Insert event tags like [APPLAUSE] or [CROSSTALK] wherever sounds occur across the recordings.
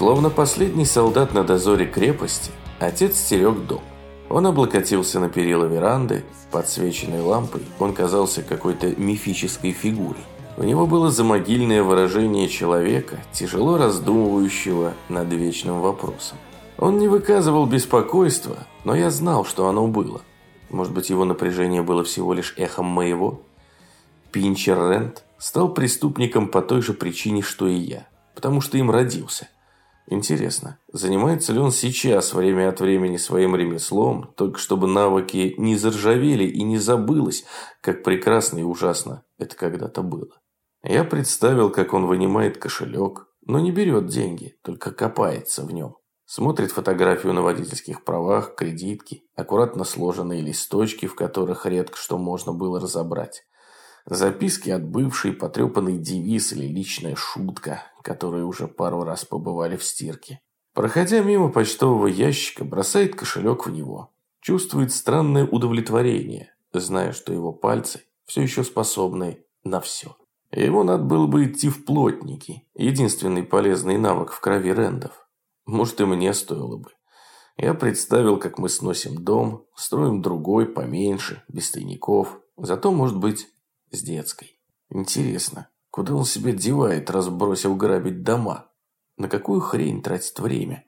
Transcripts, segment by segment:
Словно последний солдат на дозоре крепости, отец стерег дом. Он облокотился на перила веранды, подсвеченной лампой, он казался какой-то мифической фигурой. У него было замогильное выражение человека, тяжело раздумывающего над вечным вопросом. Он не выказывал беспокойства, но я знал, что оно было. Может быть, его напряжение было всего лишь эхом моего? Пинчер Рент стал преступником по той же причине, что и я. Потому что им родился. Интересно, занимается ли он сейчас время от времени своим ремеслом, только чтобы навыки не заржавели и не забылось, как прекрасно и ужасно это когда-то было. Я представил, как он вынимает кошелек, но не берет деньги, только копается в нем. Смотрит фотографию на водительских правах, кредитки, аккуратно сложенные листочки, в которых редко что можно было разобрать. Записки от бывшей, потрепанный девиз или личная шутка, которые уже пару раз побывали в стирке. Проходя мимо почтового ящика, бросает кошелек в него. Чувствует странное удовлетворение, зная, что его пальцы все еще способны на все. Ему надо было бы идти в плотники, единственный полезный навык в крови рендов. Может, и мне стоило бы. Я представил, как мы сносим дом, строим другой, поменьше, без тайников. Зато, может быть, с детской. Интересно, куда он себя девает, разбросил грабить дома? На какую хрень тратит время?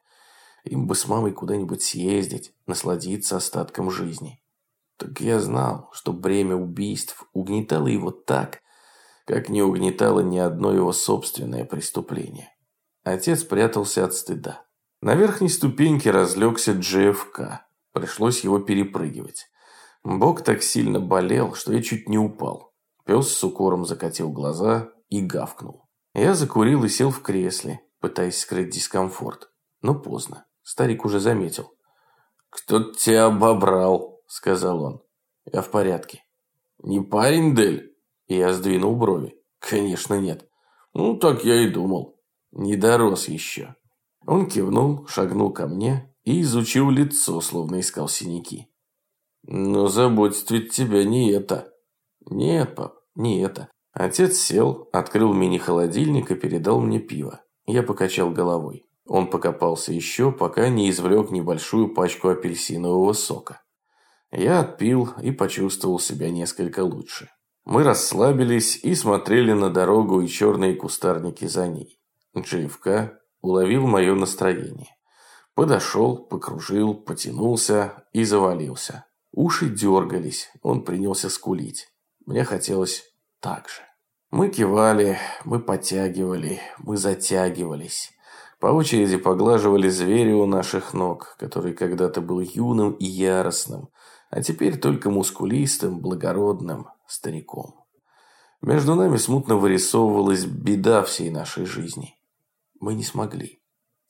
Им бы с мамой куда-нибудь съездить, насладиться остатком жизни. Так я знал, что бремя убийств угнетало его так, как не угнетало ни одно его собственное преступление. Отец прятался от стыда. На верхней ступеньке разлегся JFK. Пришлось его перепрыгивать. Бок так сильно болел, что я чуть не упал. Пес с укором закатил глаза и гавкнул. Я закурил и сел в кресле, пытаясь скрыть дискомфорт. Но поздно. Старик уже заметил. «Кто-то тебя обобрал», — сказал он. «Я в порядке». «Не парень, Дель?» Я сдвинул брови. «Конечно нет». «Ну, так я и думал. Не дорос еще». Он кивнул, шагнул ко мне и изучил лицо, словно искал синяки. «Но заботит ведь тебя не это». «Нет, пап, не это». Отец сел, открыл мини-холодильник и передал мне пиво. Я покачал головой. Он покопался еще, пока не извлек небольшую пачку апельсинового сока. Я отпил и почувствовал себя несколько лучше. Мы расслабились и смотрели на дорогу и черные кустарники за ней. Джейвка уловил мое настроение. Подошел, покружил, потянулся и завалился. Уши дергались, он принялся скулить. Мне хотелось так же. Мы кивали, мы подтягивали, мы затягивались. По очереди поглаживали зверя у наших ног, который когда-то был юным и яростным, а теперь только мускулистым, благородным стариком. Между нами смутно вырисовывалась беда всей нашей жизни. Мы не смогли.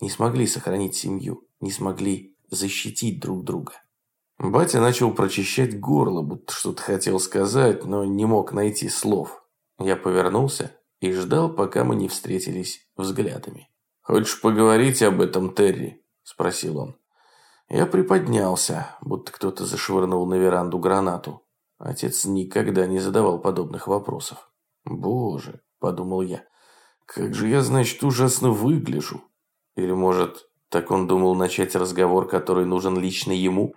Не смогли сохранить семью, не смогли защитить друг друга. Батя начал прочищать горло, будто что-то хотел сказать, но не мог найти слов. Я повернулся и ждал, пока мы не встретились взглядами. «Хочешь поговорить об этом, Терри?» – спросил он. Я приподнялся, будто кто-то зашвырнул на веранду гранату. Отец никогда не задавал подобных вопросов. «Боже», – подумал я, – «как же я, значит, ужасно выгляжу?» Или, может, так он думал начать разговор, который нужен лично ему?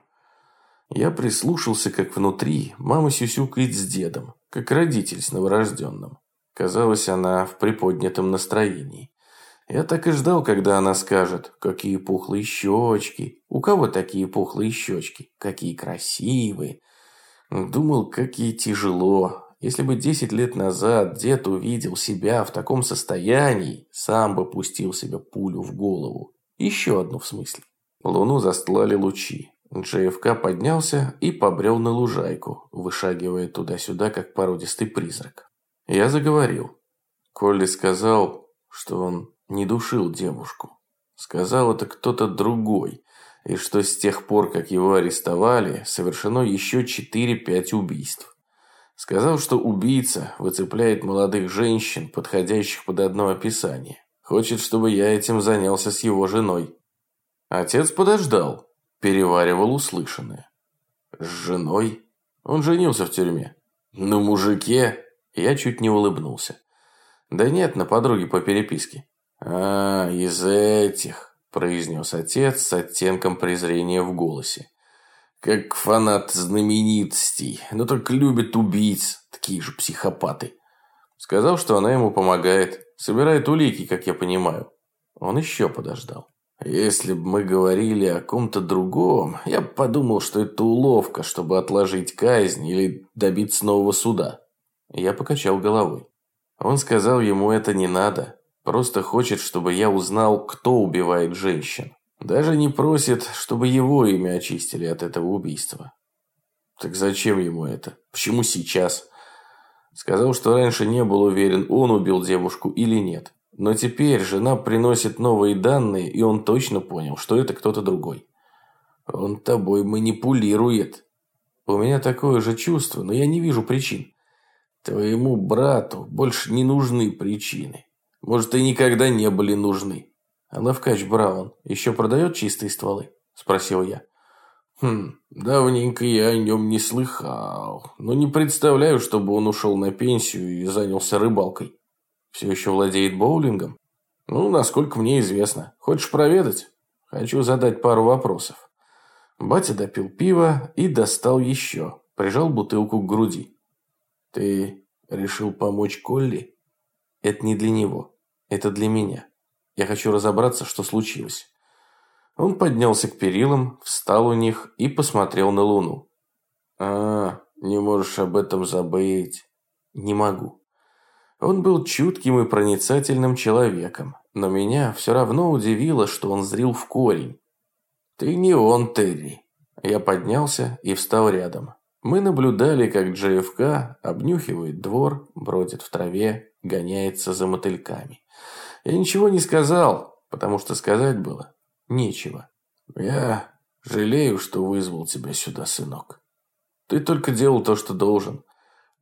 Я прислушался, как внутри мама сюсюкает с дедом, как родитель с новорожденным. Казалось, она в приподнятом настроении. Я так и ждал, когда она скажет, какие пухлые щечки, у кого такие пухлые щечки, какие красивые. Думал, как ей тяжело. Если бы десять лет назад дед увидел себя в таком состоянии, сам бы пустил себе пулю в голову. Еще одну в смысле. Луну застлали лучи. JFK поднялся и побрел на лужайку, вышагивая туда-сюда, как породистый призрак. Я заговорил. Колли сказал, что он не душил девушку. Сказал это кто-то другой, и что с тех пор, как его арестовали, совершено еще 4-5 убийств. Сказал, что убийца выцепляет молодых женщин, подходящих под одно описание. Хочет, чтобы я этим занялся с его женой. Отец подождал, переваривал услышанное. С женой? Он женился в тюрьме. На мужике? Я чуть не улыбнулся. Да нет, на подруге по переписке. «А, из этих», – произнес отец с оттенком презрения в голосе. «Как фанат знаменитостей, но только любит убийц, такие же психопаты». Сказал, что она ему помогает, собирает улики, как я понимаю. Он еще подождал. Если бы мы говорили о ком-то другом, я бы подумал, что это уловка, чтобы отложить казнь или добиться нового суда. Я покачал головой. Он сказал, ему это не надо. Просто хочет, чтобы я узнал, кто убивает женщин. Даже не просит, чтобы его имя очистили от этого убийства. Так зачем ему это? Почему сейчас? Сказал, что раньше не был уверен, он убил девушку или нет. Но теперь жена приносит новые данные, и он точно понял, что это кто-то другой. Он тобой манипулирует. У меня такое же чувство, но я не вижу причин. Твоему брату больше не нужны причины. Может, и никогда не были нужны. А Лавкач Браун еще продает чистые стволы? Спросил я. Хм, давненько я о нем не слыхал. Но не представляю, чтобы он ушел на пенсию и занялся рыбалкой. Все еще владеет боулингом? Ну, насколько мне известно. Хочешь проведать? Хочу задать пару вопросов. Батя допил пиво и достал еще. Прижал бутылку к груди. Ты решил помочь Колли? Это не для него. Это для меня. Я хочу разобраться, что случилось. Он поднялся к перилам, встал у них и посмотрел на луну. «А, не можешь об этом забыть». «Не могу. Он был чутким и проницательным человеком, но меня все равно удивило, что он зрил в корень. «Ты не он, Терри». Я поднялся и встал рядом. Мы наблюдали, как JFK обнюхивает двор, бродит в траве, гоняется за мотыльками. Я ничего не сказал, потому что сказать было нечего. «Я жалею, что вызвал тебя сюда, сынок. Ты только делал то, что должен.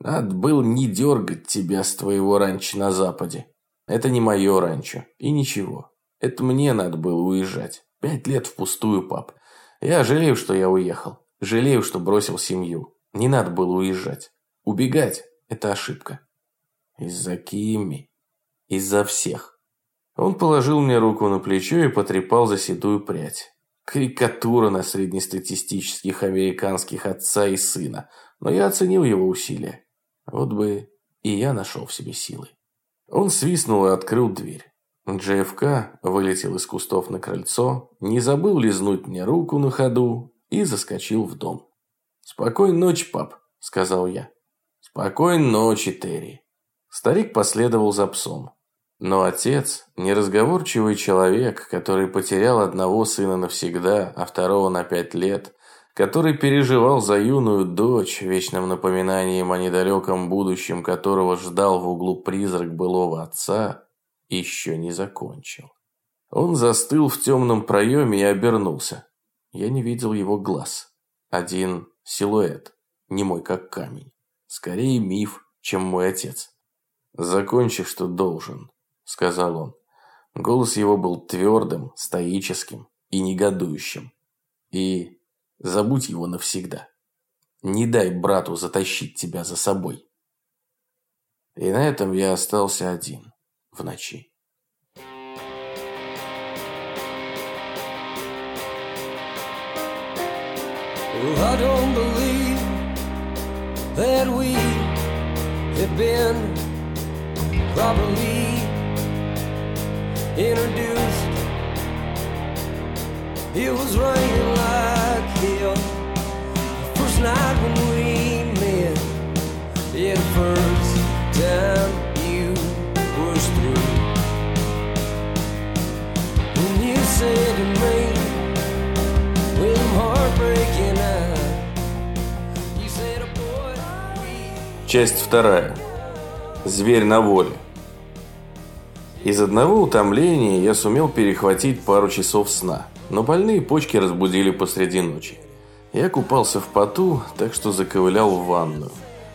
Надо было не дергать тебя с твоего ранчо на западе. Это не мое ранчо. И ничего. Это мне надо было уезжать. Пять лет впустую, пап. Я жалею, что я уехал. Жалею, что бросил семью. Не надо было уезжать. Убегать – это ошибка. Из-за Кими. Из-за всех. Он положил мне руку на плечо и потрепал за седую прядь. Карикатура на среднестатистических американских отца и сына. Но я оценил его усилия. Вот бы и я нашел в себе силы. Он свистнул и открыл дверь. JFK вылетел из кустов на крыльцо, не забыл лизнуть мне руку на ходу и заскочил в дом. «Спокойной ночи, пап», – сказал я. «Спокойной ночи, Терри». Старик последовал за псом. Но отец – неразговорчивый человек, который потерял одного сына навсегда, а второго на пять лет, который переживал за юную дочь, вечным напоминанием о недалеком будущем которого ждал в углу призрак былого отца, еще не закончил. Он застыл в темном проеме и обернулся. Я не видел его глаз. Один силуэт, не мой как камень. Скорее миф, чем мой отец. «Закончи, что должен», — сказал он. Голос его был твердым, стоическим и негодующим. И Забудь его навсегда. Не дай брату затащить тебя за собой. И на этом я остался один в ночи. Well, I don't believe that we have been properly introduced. Oh. Часть вторая. Зверь на воле. Из одного утомления я сумел перехватить пару часов сна – но больные почки разбудили посреди ночи. Я купался в поту, так что заковылял в ванную.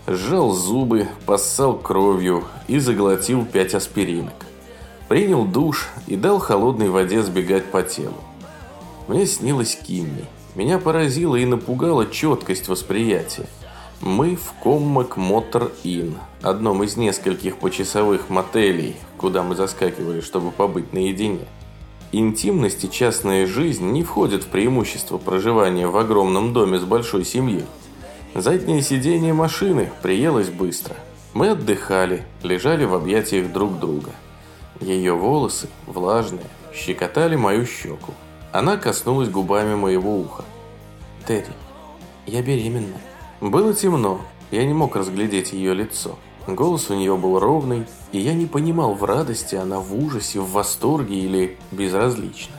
Сжал зубы, поссал кровью и заглотил пять аспиринок. Принял душ и дал холодной воде сбегать по телу. Мне снилась Кимми. Меня поразила и напугала четкость восприятия. Мы в Коммак Мотор Inn, одном из нескольких почасовых мотелей, куда мы заскакивали, чтобы побыть наедине. Интимность и частная жизнь не входят в преимущество проживания в огромном доме с большой семьей. Заднее сиденье машины приелось быстро. Мы отдыхали, лежали в объятиях друг друга. Ее волосы, влажные, щекотали мою щеку. Она коснулась губами моего уха. «Терри, я беременна». Было темно, я не мог разглядеть ее лицо. Голос у нее был ровный, и я не понимал, в радости она в ужасе, в восторге или безразлично.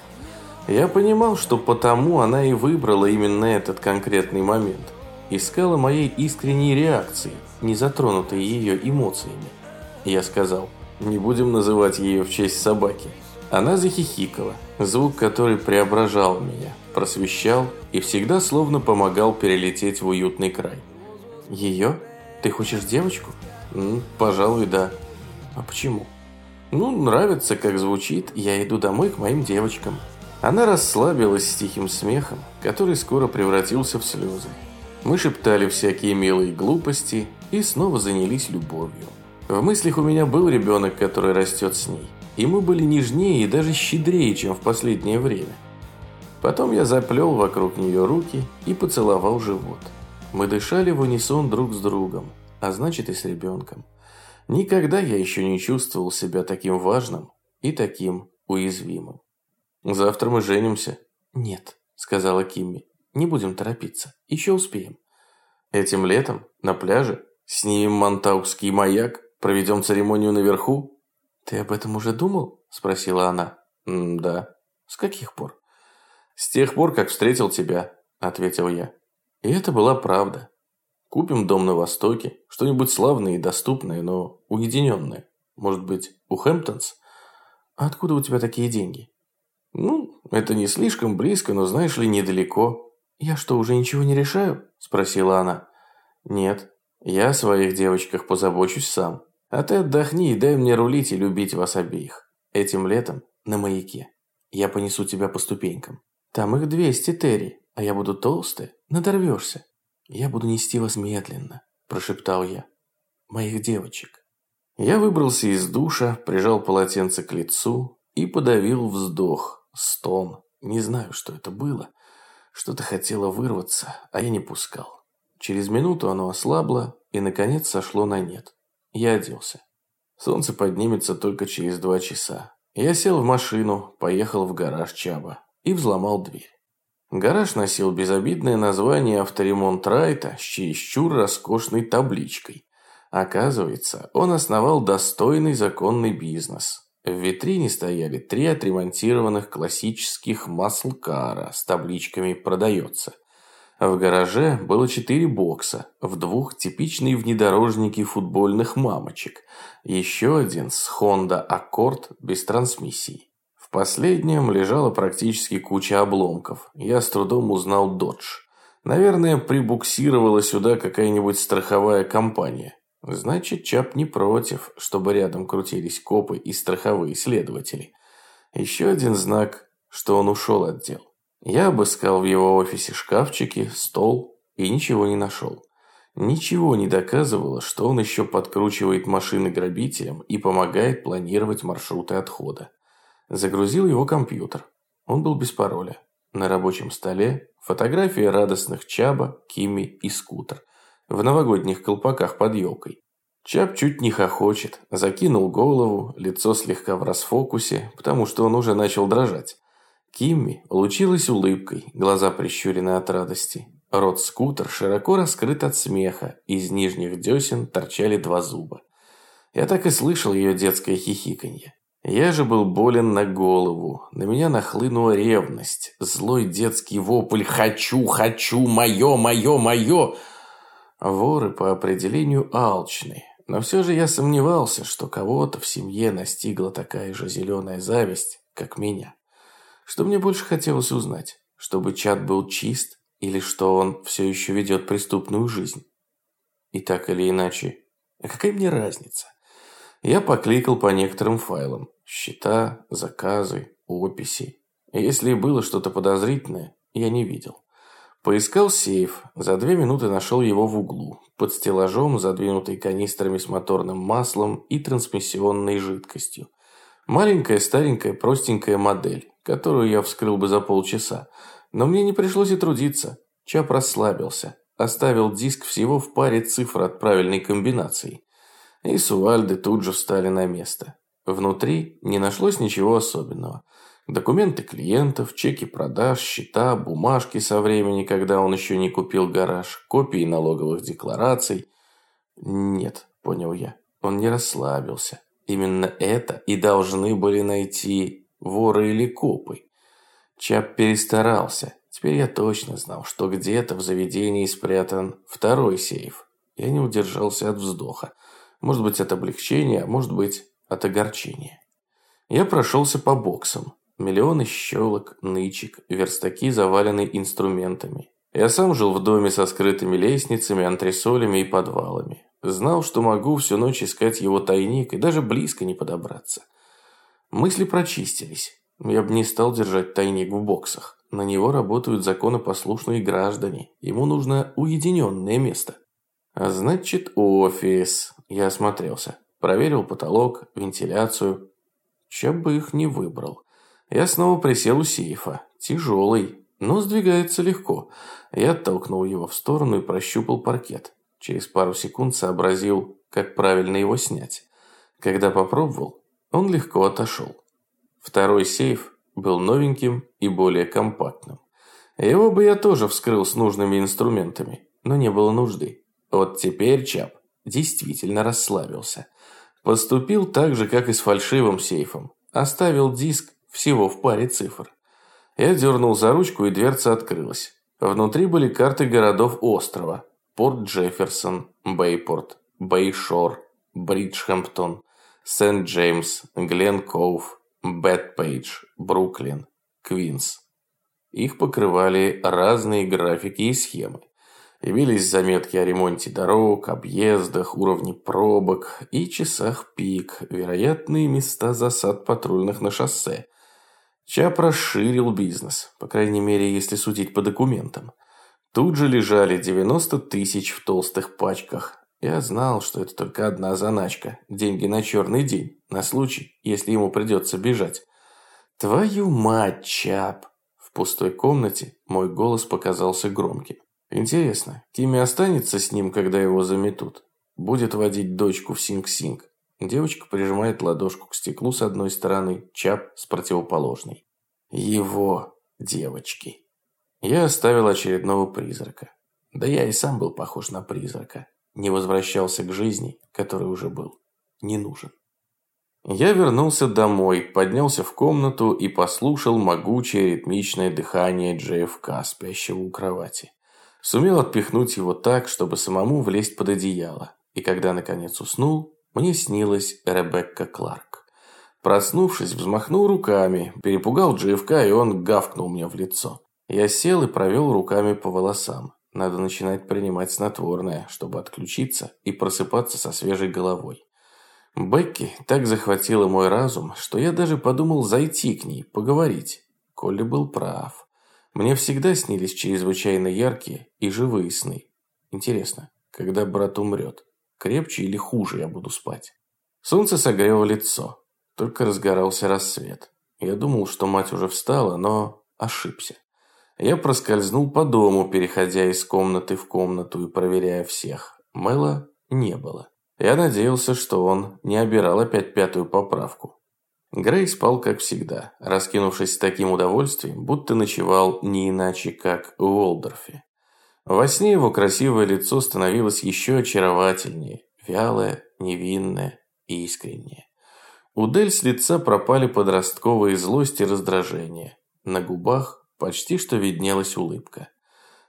Я понимал, что потому она и выбрала именно этот конкретный момент. Искала моей искренней реакции, не затронутой ее эмоциями. Я сказал, не будем называть ее в честь собаки. Она захихикала, звук который преображал меня, просвещал и всегда словно помогал перелететь в уютный край. «Ее? Ты хочешь девочку?» М, «Пожалуй, да». «А почему?» «Ну, нравится, как звучит. Я иду домой к моим девочкам». Она расслабилась с тихим смехом, который скоро превратился в слезы. Мы шептали всякие милые глупости и снова занялись любовью. В мыслях у меня был ребенок, который растет с ней и мы были нежнее и даже щедрее, чем в последнее время. Потом я заплел вокруг нее руки и поцеловал живот. Мы дышали в унисон друг с другом, а значит и с ребенком. Никогда я еще не чувствовал себя таким важным и таким уязвимым. «Завтра мы женимся». «Нет», — сказала Кимми, — «не будем торопиться, еще успеем». «Этим летом? На пляже? Снимем монтаукский маяк? Проведем церемонию наверху?» «Ты об этом уже думал?» – спросила она. «Да». «С каких пор?» «С тех пор, как встретил тебя», – ответил я. И это была правда. Купим дом на Востоке, что-нибудь славное и доступное, но уединенное. Может быть, у Хэмптонс? А откуда у тебя такие деньги? Ну, это не слишком близко, но знаешь ли, недалеко. Я что, уже ничего не решаю? Спросила она. Нет, я о своих девочках позабочусь сам. А ты отдохни и дай мне рулить и любить вас обеих. Этим летом на маяке. Я понесу тебя по ступенькам. Там их 200, Терри, а я буду толстый, надорвешься. Я буду нести вас медленно, прошептал я. Моих девочек. Я выбрался из душа, прижал полотенце к лицу и подавил вздох, стон. Не знаю, что это было. Что-то хотело вырваться, а я не пускал. Через минуту оно ослабло и, наконец, сошло на нет. Я оделся. Солнце поднимется только через два часа. Я сел в машину, поехал в гараж Чаба и взломал дверь. Гараж носил безобидное название «Авторемонт Райта» чересчур роскошной табличкой. Оказывается, он основал достойный законный бизнес. В витрине стояли три отремонтированных классических маслкара с табличками «Продается». В гараже было четыре бокса, в двух типичные внедорожники футбольных мамочек, еще один с Honda Accord без трансмиссии. В последнем лежала практически куча обломков. Я с трудом узнал Dodge. Наверное, прибуксировала сюда какая-нибудь страховая компания. Значит, Чап не против, чтобы рядом крутились копы и страховые следователи. Еще один знак, что он ушел от дел. Я обыскал в его офисе шкафчики, стол и ничего не нашел. Ничего не доказывало, что он еще подкручивает машины грабителям и помогает планировать маршруты отхода. Загрузил его компьютер. Он был без пароля. На рабочем столе фотографии радостных Чаба, Кими и Скутер. В новогодних колпаках под елкой. Чаб чуть не хохочет, закинул голову, лицо слегка в расфокусе, потому что он уже начал дрожать. Кимми улучилась улыбкой, глаза прищурены от радости. Рот скутер широко раскрыт от смеха, из нижних десен торчали два зуба. Я так и слышал ее детское хихиканье. Я же был болен на голову, на меня нахлынула ревность, злой детский вопль «Хочу, хочу, мое, мое, мое!» Воры по определению алчны, но все же я сомневался, что кого-то в семье настигла такая же зеленая зависть, как меня. Что мне больше хотелось узнать? Чтобы чат был чист или что он все еще ведет преступную жизнь? И так или иначе, а какая мне разница? Я покликал по некоторым файлам. Счета, заказы, описи. Если было что-то подозрительное, я не видел. Поискал сейф, за две минуты нашел его в углу, под стеллажом, задвинутый канистрами с моторным маслом и трансмиссионной жидкостью. Маленькая, старенькая, простенькая модель, которую я вскрыл бы за полчаса. Но мне не пришлось и трудиться. Чап расслабился, оставил диск всего в паре цифр от правильной комбинации. И сувальды тут же встали на место. Внутри не нашлось ничего особенного – Документы клиентов, чеки продаж, счета, бумажки со времени, когда он еще не купил гараж, копии налоговых деклараций. Нет, понял я, он не расслабился. Именно это и должны были найти воры или копы. Чап перестарался. Теперь я точно знал, что где-то в заведении спрятан второй сейф. Я не удержался от вздоха. Может быть, от облегчения, может быть, от огорчения. Я прошелся по боксам. Миллионы щелок, нычек, верстаки завалены инструментами. Я сам жил в доме со скрытыми лестницами, антресолями и подвалами. Знал, что могу всю ночь искать его тайник и даже близко не подобраться. Мысли прочистились. Я бы не стал держать тайник в боксах. На него работают законопослушные граждане. Ему нужно уединенное место. А значит, офис. Я осмотрелся. Проверил потолок, вентиляцию. Чем бы их не выбрал. Я снова присел у сейфа. Тяжелый, но сдвигается легко. Я оттолкнул его в сторону и прощупал паркет. Через пару секунд сообразил, как правильно его снять. Когда попробовал, он легко отошел. Второй сейф был новеньким и более компактным. Его бы я тоже вскрыл с нужными инструментами, но не было нужды. Вот теперь Чап действительно расслабился. Поступил так же, как и с фальшивым сейфом. Оставил диск всего в паре цифр. Я дернул за ручку, и дверца открылась. Внутри были карты городов острова. Порт Джефферсон, Бейпорт, Бейшор, Бриджхэмптон, Сент-Джеймс, Гленкоув, Бэтпейдж, Бруклин, Квинс. Их покрывали разные графики и схемы. Явились заметки о ремонте дорог, объездах, уровне пробок и часах пик, вероятные места засад патрульных на шоссе – Чап расширил бизнес, по крайней мере, если судить по документам. Тут же лежали 90 тысяч в толстых пачках. Я знал, что это только одна заначка. Деньги на черный день, на случай, если ему придется бежать. «Твою мать, Чап!» В пустой комнате мой голос показался громким. Интересно, Тимми останется с ним, когда его заметут? Будет водить дочку в Синг-Синг? Девочка прижимает ладошку к стеклу с одной стороны, Чап с противоположной. Его девочки. Я оставил очередного призрака. Да я и сам был похож на призрака. Не возвращался к жизни, который уже был. Не нужен. Я вернулся домой, поднялся в комнату и послушал могучее ритмичное дыхание JFK, спящего у кровати. Сумел отпихнуть его так, чтобы самому влезть под одеяло. И когда наконец уснул, мне снилась Ребекка Кларк. Проснувшись, взмахнул руками, перепугал Джейфка, и он гавкнул мне в лицо. Я сел и провел руками по волосам. Надо начинать принимать снотворное, чтобы отключиться и просыпаться со свежей головой. Бекки так захватила мой разум, что я даже подумал зайти к ней, поговорить. Колли был прав. Мне всегда снились чрезвычайно яркие и живые сны. Интересно, когда брат умрет, Крепче или хуже я буду спать. Солнце согрело лицо. Только разгорался рассвет. Я думал, что мать уже встала, но ошибся. Я проскользнул по дому, переходя из комнаты в комнату и проверяя всех. Мэла не было. Я надеялся, что он не обирал опять пятую поправку. Грей спал, как всегда, раскинувшись с таким удовольствием, будто ночевал не иначе, как в Уолдорфе. Во сне его красивое лицо становилось еще очаровательнее, вялое, невинное и искреннее. У Дель с лица пропали подростковые злость и раздражение. На губах почти что виднелась улыбка.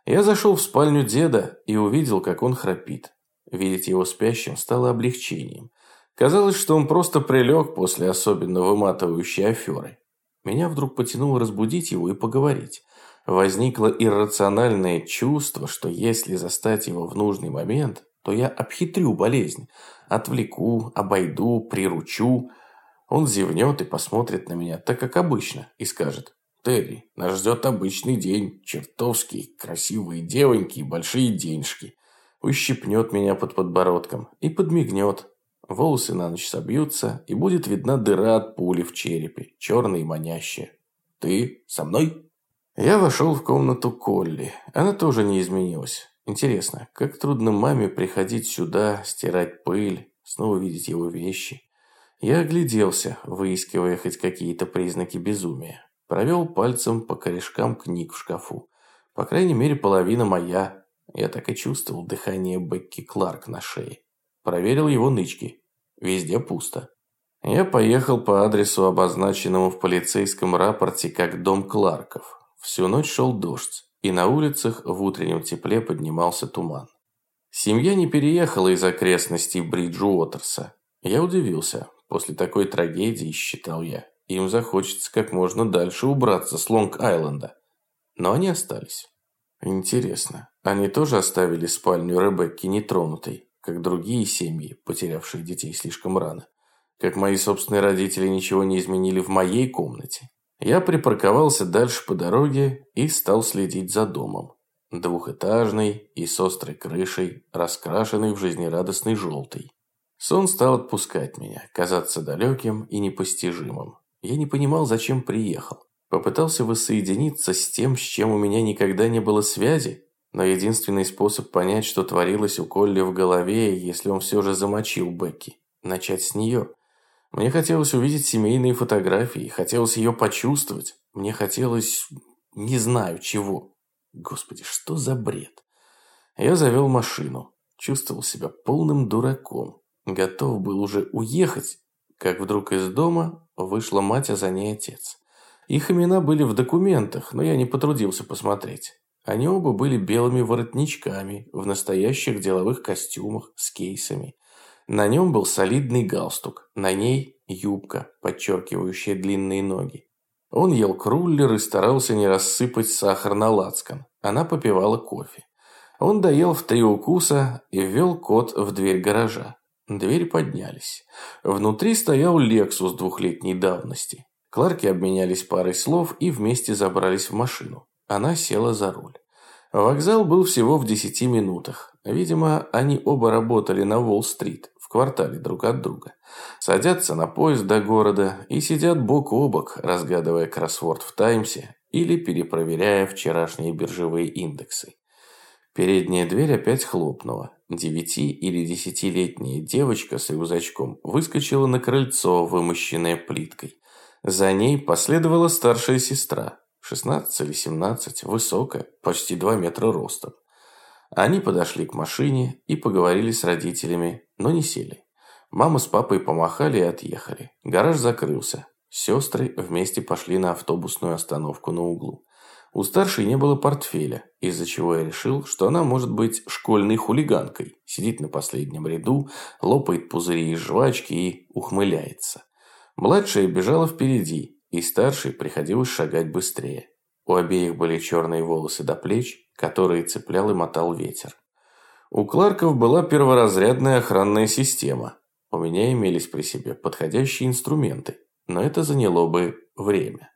Я зашел в спальню деда и увидел, как он храпит. Видеть его спящим стало облегчением. Казалось, что он просто прилег после особенно выматывающей аферы. Меня вдруг потянуло разбудить его и поговорить возникло иррациональное чувство, что если застать его в нужный момент, то я обхитрю болезнь, отвлеку, обойду, приручу. Он зевнет и посмотрит на меня так, как обычно, и скажет Терри, нас ждет обычный день. Чертовский, красивые девоньки и большие денежки. Ущипнет меня под подбородком и подмигнет. Волосы на ночь собьются, и будет видна дыра от пули в черепе, черная и манящая. Ты со мной? Я вошел в комнату Колли. Она тоже не изменилась. Интересно, как трудно маме приходить сюда, стирать пыль, снова видеть его вещи. Я огляделся, выискивая хоть какие-то признаки безумия. Провел пальцем по корешкам книг в шкафу. По крайней мере, половина моя. Я так и чувствовал дыхание Бекки Кларк на шее. Проверил его нычки. Везде пусто. Я поехал по адресу, обозначенному в полицейском рапорте как дом Кларков. Всю ночь шел дождь, и на улицах в утреннем тепле поднимался туман. Семья не переехала из окрестностей Бриджуотерса. Я удивился. После такой трагедии, считал я, им захочется как можно дальше убраться с Лонг-Айленда. Но они остались. Интересно, они тоже оставили спальню Ребекки нетронутой, как другие семьи, потерявшие детей слишком рано? Как мои собственные родители ничего не изменили в моей комнате? Я припарковался дальше по дороге и стал следить за домом. Двухэтажный и с острой крышей, раскрашенный в жизнерадостный желтый. Сон стал отпускать меня, казаться далеким и непостижимым. Я не понимал, зачем приехал. Попытался воссоединиться с тем, с чем у меня никогда не было связи, но единственный способ понять, что творилось у Колли в голове, если он все же замочил Бекки, начать с нее. Мне хотелось увидеть семейные фотографии, хотелось ее почувствовать. Мне хотелось... не знаю чего. Господи, что за бред? Я завел машину. Чувствовал себя полным дураком. Готов был уже уехать, как вдруг из дома вышла мать, а за ней отец. Их имена были в документах, но я не потрудился посмотреть. Они оба были белыми воротничками, в настоящих деловых костюмах, с кейсами. На нем был солидный галстук, на ней юбка, подчеркивающая длинные ноги. Он ел круллер и старался не рассыпать сахар на лацкан. Она попивала кофе. Он доел в три укуса и ввел код в дверь гаража. Двери поднялись. Внутри стоял Лексус двухлетней давности. Кларки обменялись парой слов и вместе забрались в машину. Она села за руль. Вокзал был всего в десяти минутах. Видимо, они оба работали на Уолл-стрит, в квартале друг от друга. Садятся на поезд до города и сидят бок о бок, разгадывая кроссворд в Таймсе или перепроверяя вчерашние биржевые индексы. Передняя дверь опять хлопнула. Девяти- или десятилетняя девочка с рюкзачком выскочила на крыльцо, вымощенное плиткой. За ней последовала старшая сестра, 16 или 17, высокая, почти 2 метра ростом. Они подошли к машине и поговорили с родителями, но не сели. Мама с папой помахали и отъехали. Гараж закрылся. Сестры вместе пошли на автобусную остановку на углу. У старшей не было портфеля, из-за чего я решил, что она может быть школьной хулиганкой, сидит на последнем ряду, лопает пузыри из жвачки и ухмыляется. Младшая бежала впереди, и старшей приходилось шагать быстрее. У обеих были черные волосы до плеч, которые цеплял и мотал ветер. У Кларков была перворазрядная охранная система. У меня имелись при себе подходящие инструменты, но это заняло бы время.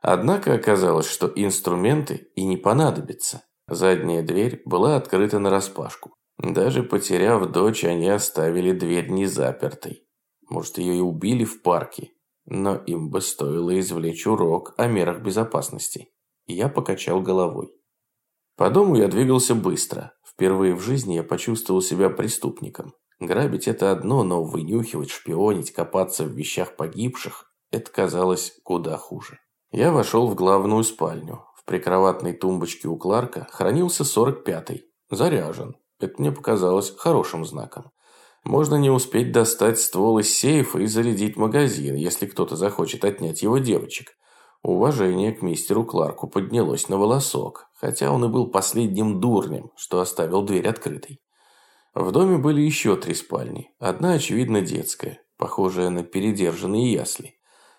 Однако оказалось, что инструменты и не понадобятся. Задняя дверь была открыта нараспашку. Даже потеряв дочь, они оставили дверь незапертой. Может, ее и убили в парке. Но им бы стоило извлечь урок о мерах безопасности. Я покачал головой. По дому я двигался быстро. Впервые в жизни я почувствовал себя преступником. Грабить это одно, но вынюхивать, шпионить, копаться в вещах погибших – это казалось куда хуже. Я вошел в главную спальню. В прикроватной тумбочке у Кларка хранился 45-й. Заряжен. Это мне показалось хорошим знаком. Можно не успеть достать ствол из сейфа и зарядить магазин, если кто-то захочет отнять его девочек. Уважение к мистеру Кларку поднялось на волосок, хотя он и был последним дурнем, что оставил дверь открытой. В доме были еще три спальни. Одна, очевидно, детская, похожая на передержанные ясли.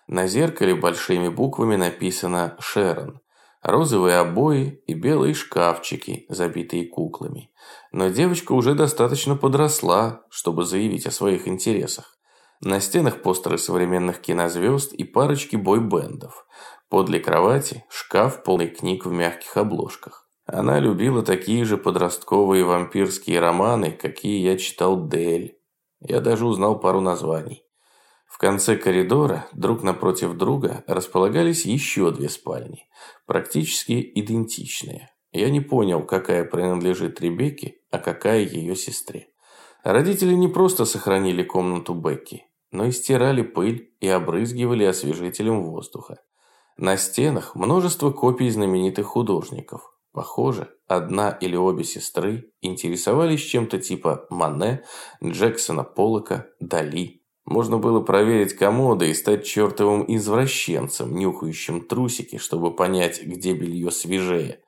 На зеркале большими буквами написано «Шерон». Розовые обои и белые шкафчики, забитые куклами. Но девочка уже достаточно подросла, чтобы заявить о своих интересах. На стенах постеры современных кинозвезд и парочки бой-бендов. Подле кровати шкаф полный книг в мягких обложках. Она любила такие же подростковые вампирские романы, какие я читал Дель. Я даже узнал пару названий. В конце коридора, друг напротив друга, располагались еще две спальни, практически идентичные. Я не понял, какая принадлежит Ребекке, а какая ее сестре. Родители не просто сохранили комнату Бекки, но и стирали пыль и обрызгивали освежителем воздуха. На стенах множество копий знаменитых художников. Похоже, одна или обе сестры интересовались чем-то типа Мане, Джексона Поллока, Дали можно было проверить комоды и стать чертовым извращенцем, нюхающим трусики, чтобы понять, где белье свежее.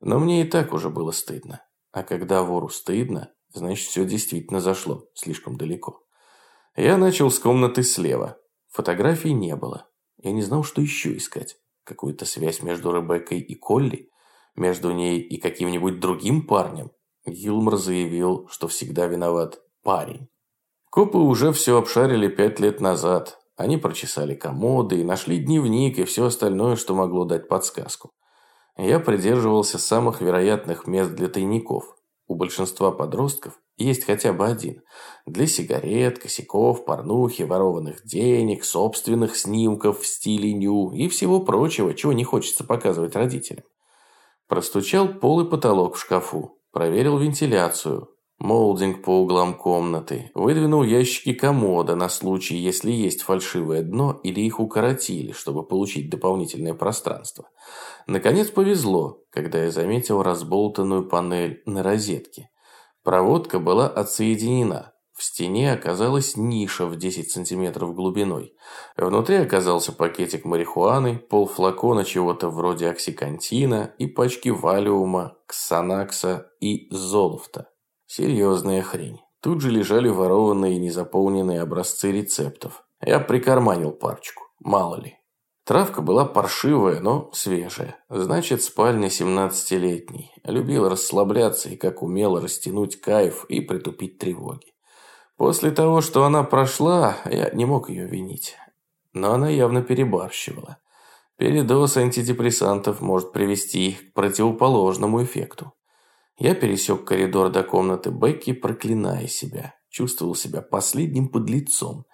Но мне и так уже было стыдно. А когда вору стыдно, значит все действительно зашло слишком далеко. Я начал с комнаты слева. Фотографий не было. Я не знал, что еще искать. Какую-то связь между Ребеккой и Колли? Между ней и каким-нибудь другим парнем? Гилмор заявил, что всегда виноват парень. Копы уже все обшарили пять лет назад. Они прочесали комоды и нашли дневник и все остальное, что могло дать подсказку. Я придерживался самых вероятных мест для тайников. У большинства подростков есть хотя бы один. Для сигарет, косяков, порнухи, ворованных денег, собственных снимков в стиле ню и всего прочего, чего не хочется показывать родителям. Простучал пол и потолок в шкафу. Проверил вентиляцию. Молдинг по углам комнаты. Выдвинул ящики комода на случай, если есть фальшивое дно или их укоротили, чтобы получить дополнительное пространство. Наконец повезло, когда я заметил разболтанную панель на розетке. Проводка была отсоединена. В стене оказалась ниша в 10 сантиметров глубиной. Внутри оказался пакетик марихуаны, полфлакона чего-то вроде оксикантина и пачки валиума, ксанакса и золофта. Серьезная хрень. Тут же лежали ворованные и незаполненные образцы рецептов. Я прикарманил парочку. Мало ли. Травка была паршивая, но свежая. Значит, спальня 17-летней. Любила расслабляться и как умела растянуть кайф и притупить тревоги. После того, что она прошла, я не мог ее винить. Но она явно перебарщивала. Передоз антидепрессантов может привести к противоположному эффекту. Я пересек коридор до комнаты Бекки, проклиная себя. Чувствовал себя последним подлецом.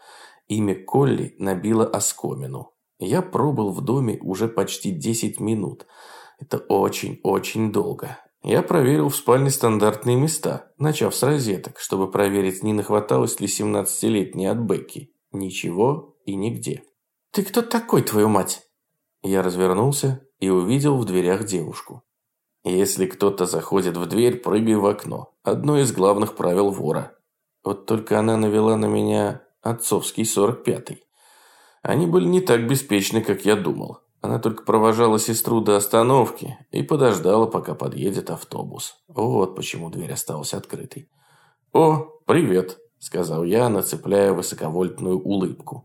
Имя Колли набило оскомину. Я пробыл в доме уже почти 10 минут. Это очень-очень долго. Я проверил в спальне стандартные места, начав с розеток, чтобы проверить, не нахваталось ли 17-летней от Бекки. Ничего и нигде. «Ты кто такой, твою мать?» Я развернулся и увидел в дверях девушку. Если кто-то заходит в дверь, прыгай в окно. Одно из главных правил вора. Вот только она навела на меня отцовский 45-й. Они были не так беспечны, как я думал. Она только провожала сестру до остановки и подождала, пока подъедет автобус. Вот почему дверь осталась открытой. «О, привет», – сказал я, нацепляя высоковольтную улыбку.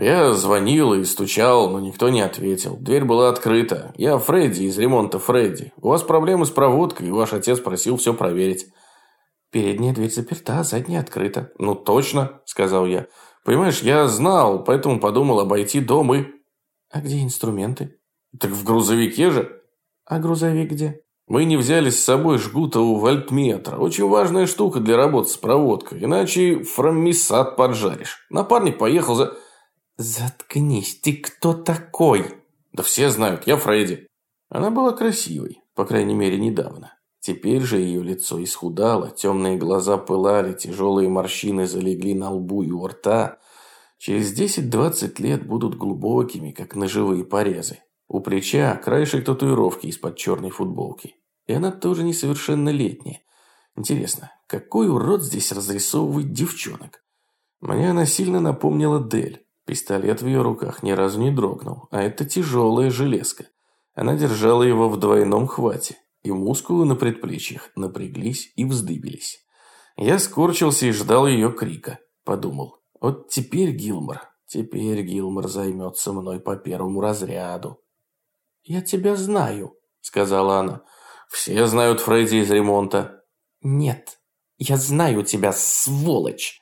Я звонил и стучал, но никто не ответил. Дверь была открыта. Я Фредди из ремонта Фредди. У вас проблемы с проводкой, и ваш отец просил все проверить. Передняя дверь заперта, задняя открыта. Ну точно, сказал я. Понимаешь, я знал, поэтому подумал обойти дом и... А где инструменты? Так в грузовике же. А грузовик где? Мы не взяли с собой жгута у вольтметра. Очень важная штука для работы с проводкой. Иначе фраммисат поджаришь. Напарник поехал за... «Заткнись, ты кто такой?» «Да все знают, я Фредди». Она была красивой, по крайней мере, недавно. Теперь же ее лицо исхудало, темные глаза пылали, тяжелые морщины залегли на лбу и у рта. Через 10-20 лет будут глубокими, как ножевые порезы. У плеча краешек татуировки из-под черной футболки. И она тоже несовершеннолетняя. Интересно, какой урод здесь разрисовывает девчонок? Мне она сильно напомнила Дель. Пистолет в ее руках ни разу не дрогнул, а это тяжелая железка. Она держала его в двойном хвате, и мускулы на предплечьях напряглись и вздыбились. Я скорчился и ждал ее крика. Подумал, вот теперь Гилмор, теперь Гилмор займется мной по первому разряду. «Я тебя знаю», — сказала она. «Все знают Фредди из ремонта». «Нет, я знаю тебя, сволочь!»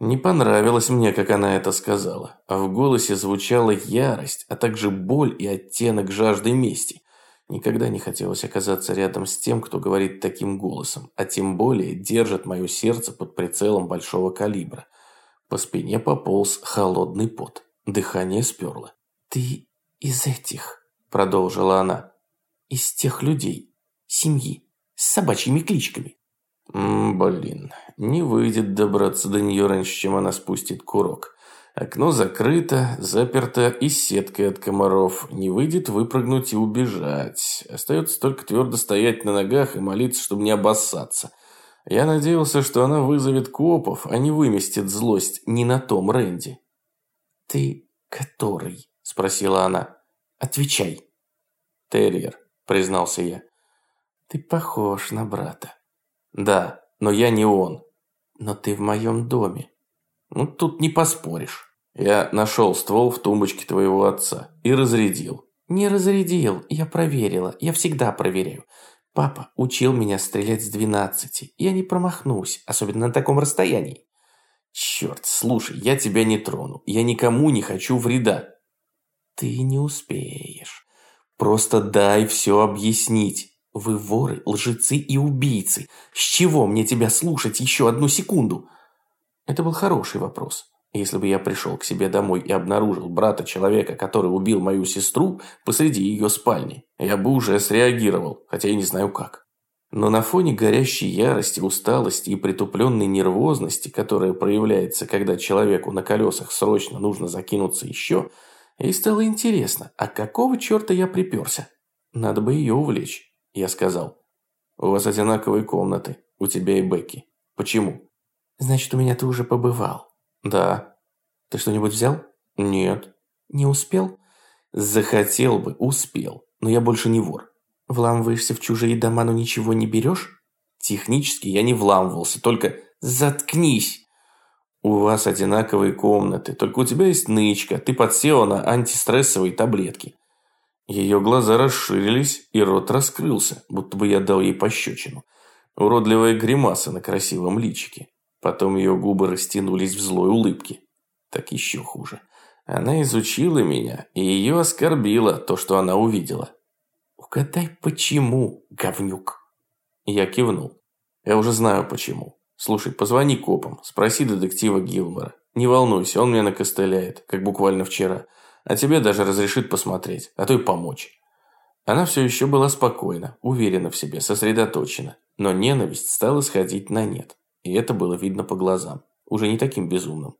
Не понравилось мне, как она это сказала. А в голосе звучала ярость, а также боль и оттенок жажды мести. Никогда не хотелось оказаться рядом с тем, кто говорит таким голосом, а тем более держит мое сердце под прицелом большого калибра. По спине пополз холодный пот. Дыхание сперло. «Ты из этих», – продолжила она, – «из тех людей, семьи, с собачьими кличками». Блин, не выйдет добраться до нее раньше, чем она спустит курок. Окно закрыто, заперто и сеткой от комаров. Не выйдет выпрыгнуть и убежать. Остается только твердо стоять на ногах и молиться, чтобы не обоссаться. Я надеялся, что она вызовет копов, а не выместит злость не на том Рэнди. «Ты который?» – спросила она. «Отвечай». «Терьер», – признался я. «Ты похож на брата». «Да, но я не он». «Но ты в моем доме». «Ну, тут не поспоришь». Я нашел ствол в тумбочке твоего отца и разрядил. Не разрядил, я проверила, я всегда проверяю. Папа учил меня стрелять с двенадцати. Я не промахнусь, особенно на таком расстоянии. Черт, слушай, я тебя не трону. Я никому не хочу вреда. Ты не успеешь. Просто дай все объяснить. Вы воры, лжецы и убийцы. С чего мне тебя слушать еще одну секунду? Это был хороший вопрос. Если бы я пришел к себе домой и обнаружил брата человека, который убил мою сестру посреди ее спальни, я бы уже среагировал, хотя и не знаю как. Но на фоне горящей ярости, усталости и притупленной нервозности, которая проявляется, когда человеку на колесах срочно нужно закинуться еще, ей стало интересно, а какого черта я приперся? Надо бы ее увлечь. Я сказал, у вас одинаковые комнаты, у тебя и Бекки. Почему? Значит, у меня ты уже побывал. «Да». «Ты что-нибудь взял?» «Нет». «Не успел?» «Захотел бы, успел. Но я больше не вор». «Вламываешься в чужие дома, но ничего не берешь?» «Технически я не вламывался, только заткнись!» «У вас одинаковые комнаты, только у тебя есть нычка, ты подсела на антистрессовые таблетки». Ее глаза расширились, и рот раскрылся, будто бы я дал ей пощечину. Уродливая гримаса на красивом личике. Потом ее губы растянулись в злой улыбке. Так еще хуже. Она изучила меня, и ее оскорбило то, что она увидела. «Угадай, почему, говнюк?» Я кивнул. «Я уже знаю, почему. Слушай, позвони копам, спроси детектива Гилмора. Не волнуйся, он меня накостыляет, как буквально вчера. А тебе даже разрешит посмотреть, а то и помочь». Она все еще была спокойна, уверена в себе, сосредоточена. Но ненависть стала сходить на нет. И это было видно по глазам. Уже не таким безумным.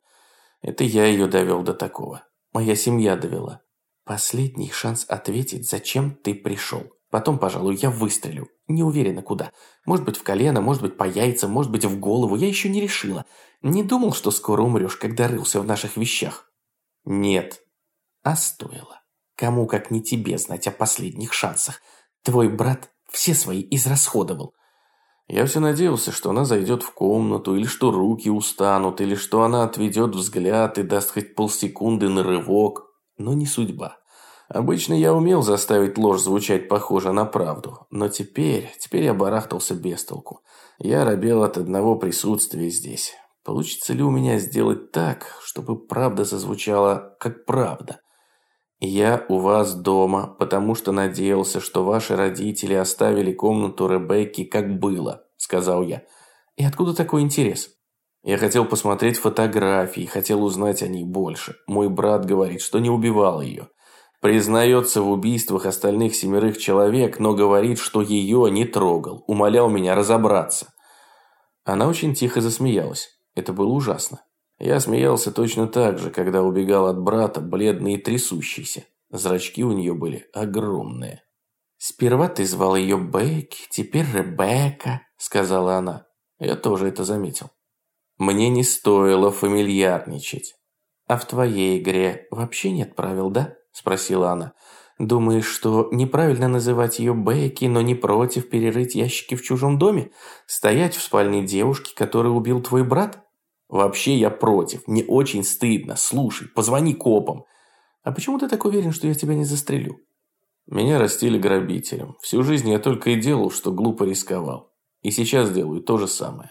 Это я ее довел до такого. Моя семья довела. Последний шанс ответить, зачем ты пришел. Потом, пожалуй, я выстрелю. Не уверена куда. Может быть в колено, может быть по яйцам, может быть в голову. Я еще не решила. Не думал, что скоро умрешь, когда рылся в наших вещах. Нет. А стоило. Кому как не тебе знать о последних шансах. Твой брат все свои израсходовал. Я все надеялся, что она зайдет в комнату, или что руки устанут, или что она отведет взгляд и даст хоть полсекунды на рывок. Но не судьба. Обычно я умел заставить ложь звучать похоже на правду, но теперь, теперь я барахтался без толку. Я робел от одного присутствия здесь. Получится ли у меня сделать так, чтобы правда зазвучала как правда? «Я у вас дома, потому что надеялся, что ваши родители оставили комнату Ребекки как было», – сказал я. «И откуда такой интерес?» Я хотел посмотреть фотографии, хотел узнать о ней больше. Мой брат говорит, что не убивал ее. Признается в убийствах остальных семерых человек, но говорит, что ее не трогал, умолял меня разобраться. Она очень тихо засмеялась. Это было ужасно. Я смеялся точно так же, когда убегал от брата, бледный и трясущийся. Зрачки у нее были огромные. «Сперва ты звал ее Бекки, теперь Ребекка», – сказала она. Я тоже это заметил. Мне не стоило фамильярничать. «А в твоей игре вообще нет правил, да?» – спросила она. «Думаешь, что неправильно называть ее Бекки, но не против перерыть ящики в чужом доме? Стоять в спальне девушки, которую убил твой брат?» Вообще я против. Мне очень стыдно. Слушай, позвони копам. А почему ты так уверен, что я тебя не застрелю? Меня растили грабителем. Всю жизнь я только и делал, что глупо рисковал. И сейчас делаю то же самое.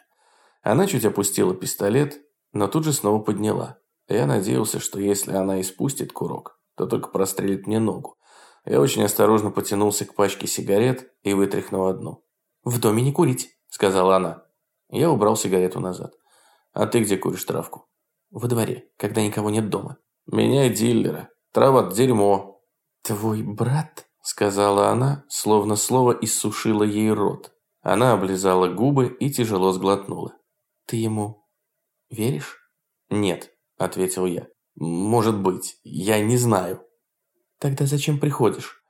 Она чуть опустила пистолет, но тут же снова подняла. Я надеялся, что если она испустит курок, то только прострелит мне ногу. Я очень осторожно потянулся к пачке сигарет и вытряхнул одну. «В доме не курить», – сказала она. Я убрал сигарету назад. «А ты где куришь травку?» «Во дворе, когда никого нет дома». «Меняй дилера. Трава – дерьмо». «Твой брат?» – сказала она, словно слово иссушило ей рот. Она облизала губы и тяжело сглотнула. «Ты ему веришь?» «Нет», – ответил я. «Может быть, я не знаю». «Тогда зачем приходишь?»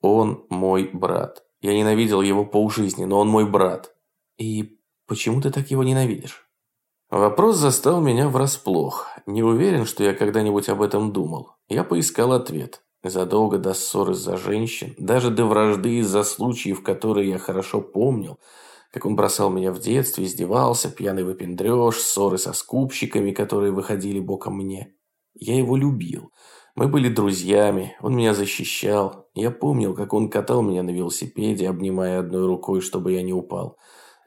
«Он мой брат. Я ненавидел его полжизни, но он мой брат». «И почему ты так его ненавидишь?» Вопрос застал меня врасплох. Не уверен, что я когда-нибудь об этом думал. Я поискал ответ. Задолго до ссоры из-за женщин, даже до вражды из-за случаев, которые я хорошо помнил, как он бросал меня в детстве, издевался, пьяный выпендреж, ссоры со скупщиками, которые выходили боком мне. Я его любил. Мы были друзьями, он меня защищал. Я помнил, как он катал меня на велосипеде, обнимая одной рукой, чтобы я не упал.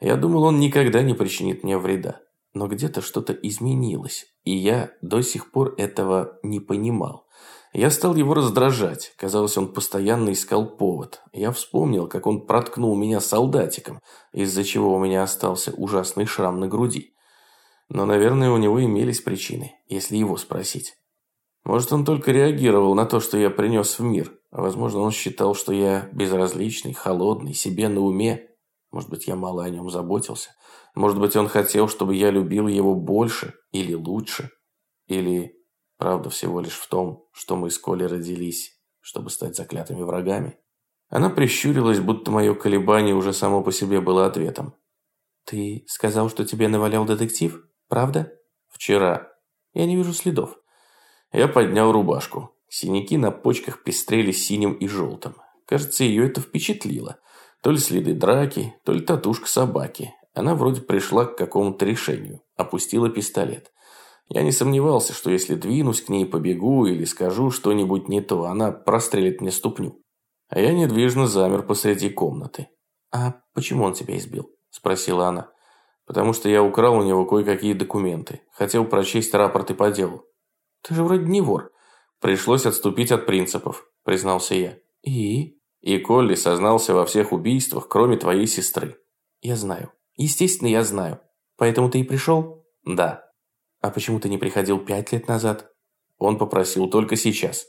Я думал, он никогда не причинит мне вреда. Но где-то что-то изменилось, и я до сих пор этого не понимал. Я стал его раздражать. Казалось, он постоянно искал повод. Я вспомнил, как он проткнул меня солдатиком, из-за чего у меня остался ужасный шрам на груди. Но, наверное, у него имелись причины, если его спросить. Может, он только реагировал на то, что я принес в мир. Возможно, он считал, что я безразличный, холодный, себе на уме. Может быть, я мало о нем заботился. Может быть, он хотел, чтобы я любил его больше или лучше. Или Правда всего лишь в том, что мы с Колей родились, чтобы стать заклятыми врагами. Она прищурилась, будто мое колебание уже само по себе было ответом. «Ты сказал, что тебе навалял детектив, правда?» «Вчера. Я не вижу следов». Я поднял рубашку. Синяки на почках пестрели синим и желтым. Кажется, ее это впечатлило. То ли следы драки, то ли татушка собаки. Она вроде пришла к какому-то решению. Опустила пистолет. Я не сомневался, что если двинусь к ней, побегу или скажу что-нибудь не то, она прострелит мне ступню. А я недвижно замер посреди комнаты. «А почему он тебя избил?» – спросила она. «Потому что я украл у него кое-какие документы. Хотел прочесть рапорты по делу». «Ты же вроде не вор». «Пришлось отступить от принципов», – признался я. «И?» «И Колли сознался во всех убийствах, кроме твоей сестры». «Я знаю. Естественно, я знаю. Поэтому ты и пришел?» «Да». А почему ты не приходил пять лет назад? Он попросил только сейчас.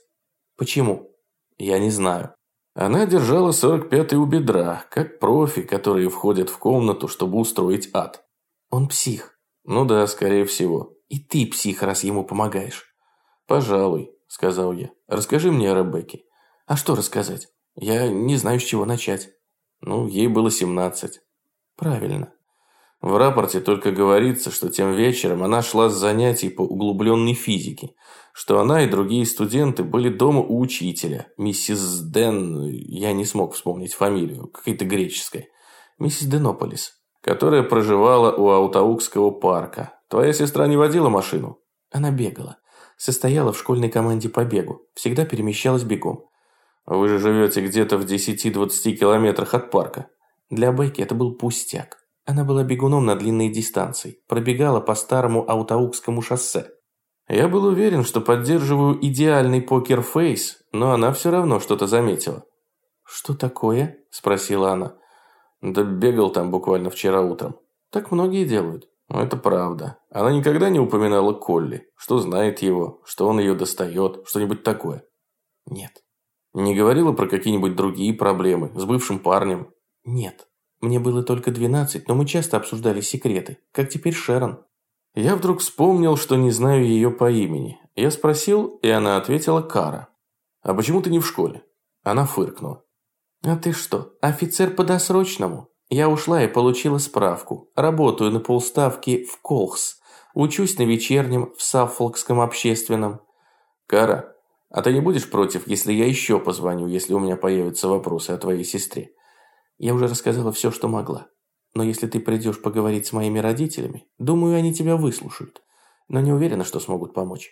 Почему? Я не знаю. Она держала 45-й у бедра, как профи, которые входят в комнату, чтобы устроить ад. Он псих. Ну да, скорее всего. И ты псих, раз ему помогаешь. Пожалуй, сказал я. Расскажи мне о Ребекке. А что рассказать? Я не знаю, с чего начать. Ну, ей было 17. Правильно. В рапорте только говорится, что тем вечером она шла с занятий по углубленной физике, что она и другие студенты были дома у учителя, миссис Ден, я не смог вспомнить фамилию, какая-то греческая, миссис Денополис, которая проживала у Аутаукского парка. Твоя сестра не водила машину? Она бегала. Состояла в школьной команде по бегу, всегда перемещалась бегом. Вы же живете где-то в 10-20 километрах от парка. Для Бекки это был пустяк. Она была бегуном на длинные дистанции, пробегала по старому Аутаукскому шоссе. Я был уверен, что поддерживаю идеальный покер-фейс, но она все равно что-то заметила. «Что такое?» – спросила она. «Да бегал там буквально вчера утром. Так многие делают». Это правда. Она никогда не упоминала Колли, что знает его, что он ее достает, что-нибудь такое. Нет. Не говорила про какие-нибудь другие проблемы с бывшим парнем? Нет. Мне было только 12, но мы часто обсуждали секреты, как теперь Шерон. Я вдруг вспомнил, что не знаю ее по имени. Я спросил, и она ответила Кара. «А почему ты не в школе?» Она фыркнула. «А ты что, офицер по досрочному?» Я ушла и получила справку. Работаю на полставки в Колхс. Учусь на вечернем в Саффолкском общественном. Кара, а ты не будешь против, если я еще позвоню, если у меня появятся вопросы о твоей сестре? Я уже рассказала все, что могла. Но если ты придешь поговорить с моими родителями, думаю, они тебя выслушают. Но не уверена, что смогут помочь.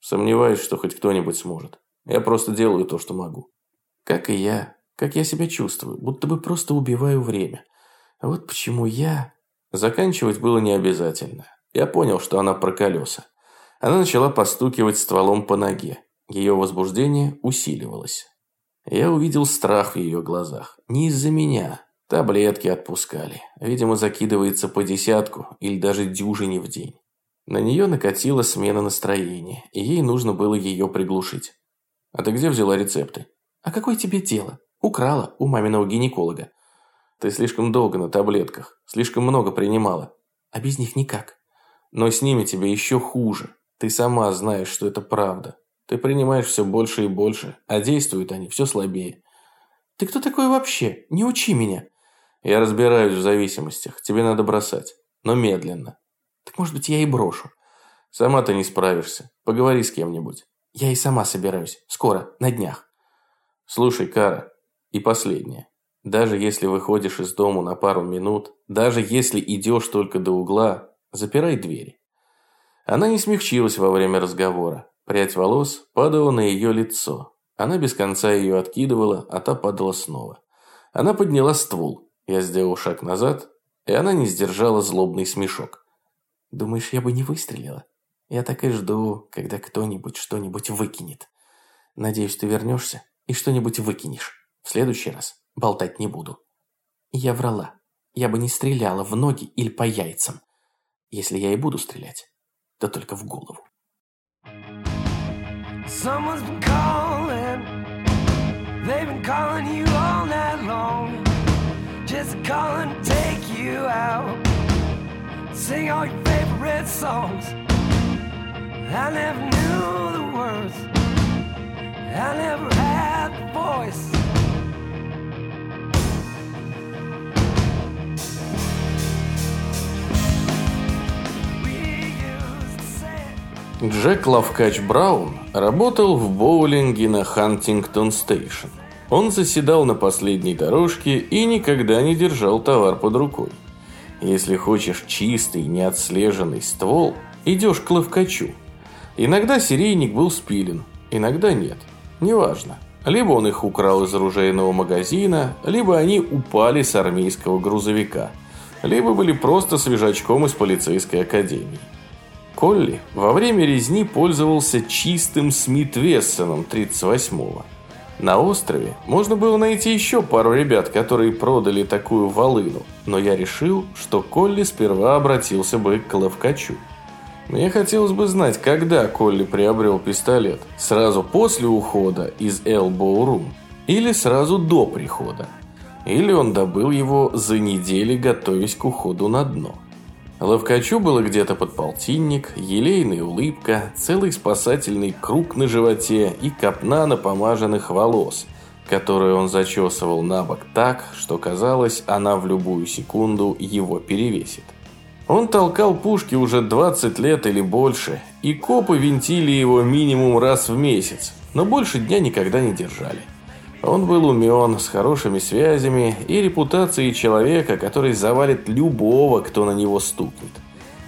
Сомневаюсь, что хоть кто-нибудь сможет. Я просто делаю то, что могу. Как и я. Как я себя чувствую. Будто бы просто убиваю время. Вот почему я... Заканчивать было не обязательно. Я понял, что она про колеса. Она начала постукивать стволом по ноге. Ее возбуждение усиливалось. Я увидел страх в ее глазах. Не из-за меня. Таблетки отпускали. Видимо, закидывается по десятку или даже дюжине в день. На нее накатила смена настроения, и ей нужно было ее приглушить. «А ты где взяла рецепты?» «А какое тебе дело? Украла у маминого гинеколога». «Ты слишком долго на таблетках, слишком много принимала». «А без них никак». «Но с ними тебе еще хуже. Ты сама знаешь, что это правда. Ты принимаешь все больше и больше, а действуют они все слабее». «Ты кто такой вообще? Не учи меня». «Я разбираюсь в зависимостях. Тебе надо бросать. Но медленно». «Так может быть я и брошу». «Сама ты не справишься. Поговори с кем-нибудь». «Я и сама собираюсь. Скоро, на днях». Слушай, Кара, и последнее. Даже если выходишь из дому на пару минут, даже если идешь только до угла, запирай двери. Она не смягчилась во время разговора. Прядь волос падала на ее лицо. Она без конца ее откидывала, а та падала снова. Она подняла ствол. Я сделал шаг назад, и она не сдержала злобный смешок. «Думаешь, я бы не выстрелила? Я так и жду, когда кто-нибудь что-нибудь выкинет. Надеюсь, ты вернешься и что-нибудь выкинешь. В следующий раз болтать не буду. Я врала. Я бы не стреляла в ноги или по яйцам. Если я и буду стрелять, то только в голову. Someone's been calling. They've been calling you all night long. Just calling to take you out. Sing all your favorite songs. I never knew the words. I never had the voice. Джек Лавкач Браун работал в боулинге на Хантингтон Стейшн. Он заседал на последней дорожке и никогда не держал товар под рукой. Если хочешь чистый, неотслеженный ствол, идешь к Лавкачу. Иногда серийник был спилен, иногда нет. Неважно. Либо он их украл из оружейного магазина, либо они упали с армейского грузовика, либо были просто свежачком из полицейской академии. Колли во время резни пользовался чистым Смит Вессоном 38-го. На острове можно было найти еще пару ребят, которые продали такую волыну, но я решил, что Колли сперва обратился бы к Ловкачу. Мне хотелось бы знать, когда Колли приобрел пистолет. Сразу после ухода из Elbow Room или сразу до прихода. Или он добыл его за неделю, готовясь к уходу на дно. Ловкачу было где-то под полтинник, елейная улыбка, целый спасательный круг на животе и копна напомаженных волос, которые он зачесывал на бок так, что казалось, она в любую секунду его перевесит. Он толкал пушки уже 20 лет или больше, и копы винтили его минимум раз в месяц, но больше дня никогда не держали. Он был умен, с хорошими связями и репутацией человека, который завалит любого, кто на него стукнет.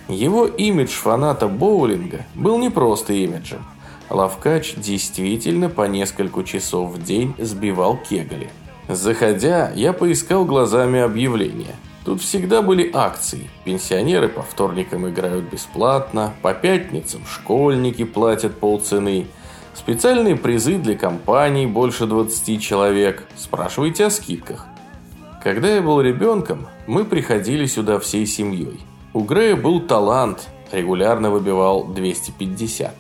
Его имидж фаната боулинга был не просто имиджем. Лавкач действительно по несколько часов в день сбивал кегали. Заходя, я поискал глазами объявления – Тут всегда были акции. Пенсионеры по вторникам играют бесплатно, по пятницам школьники платят полцены. Специальные призы для компаний больше 20 человек. Спрашивайте о скидках. Когда я был ребенком, мы приходили сюда всей семьей. У Грея был талант, регулярно выбивал 250.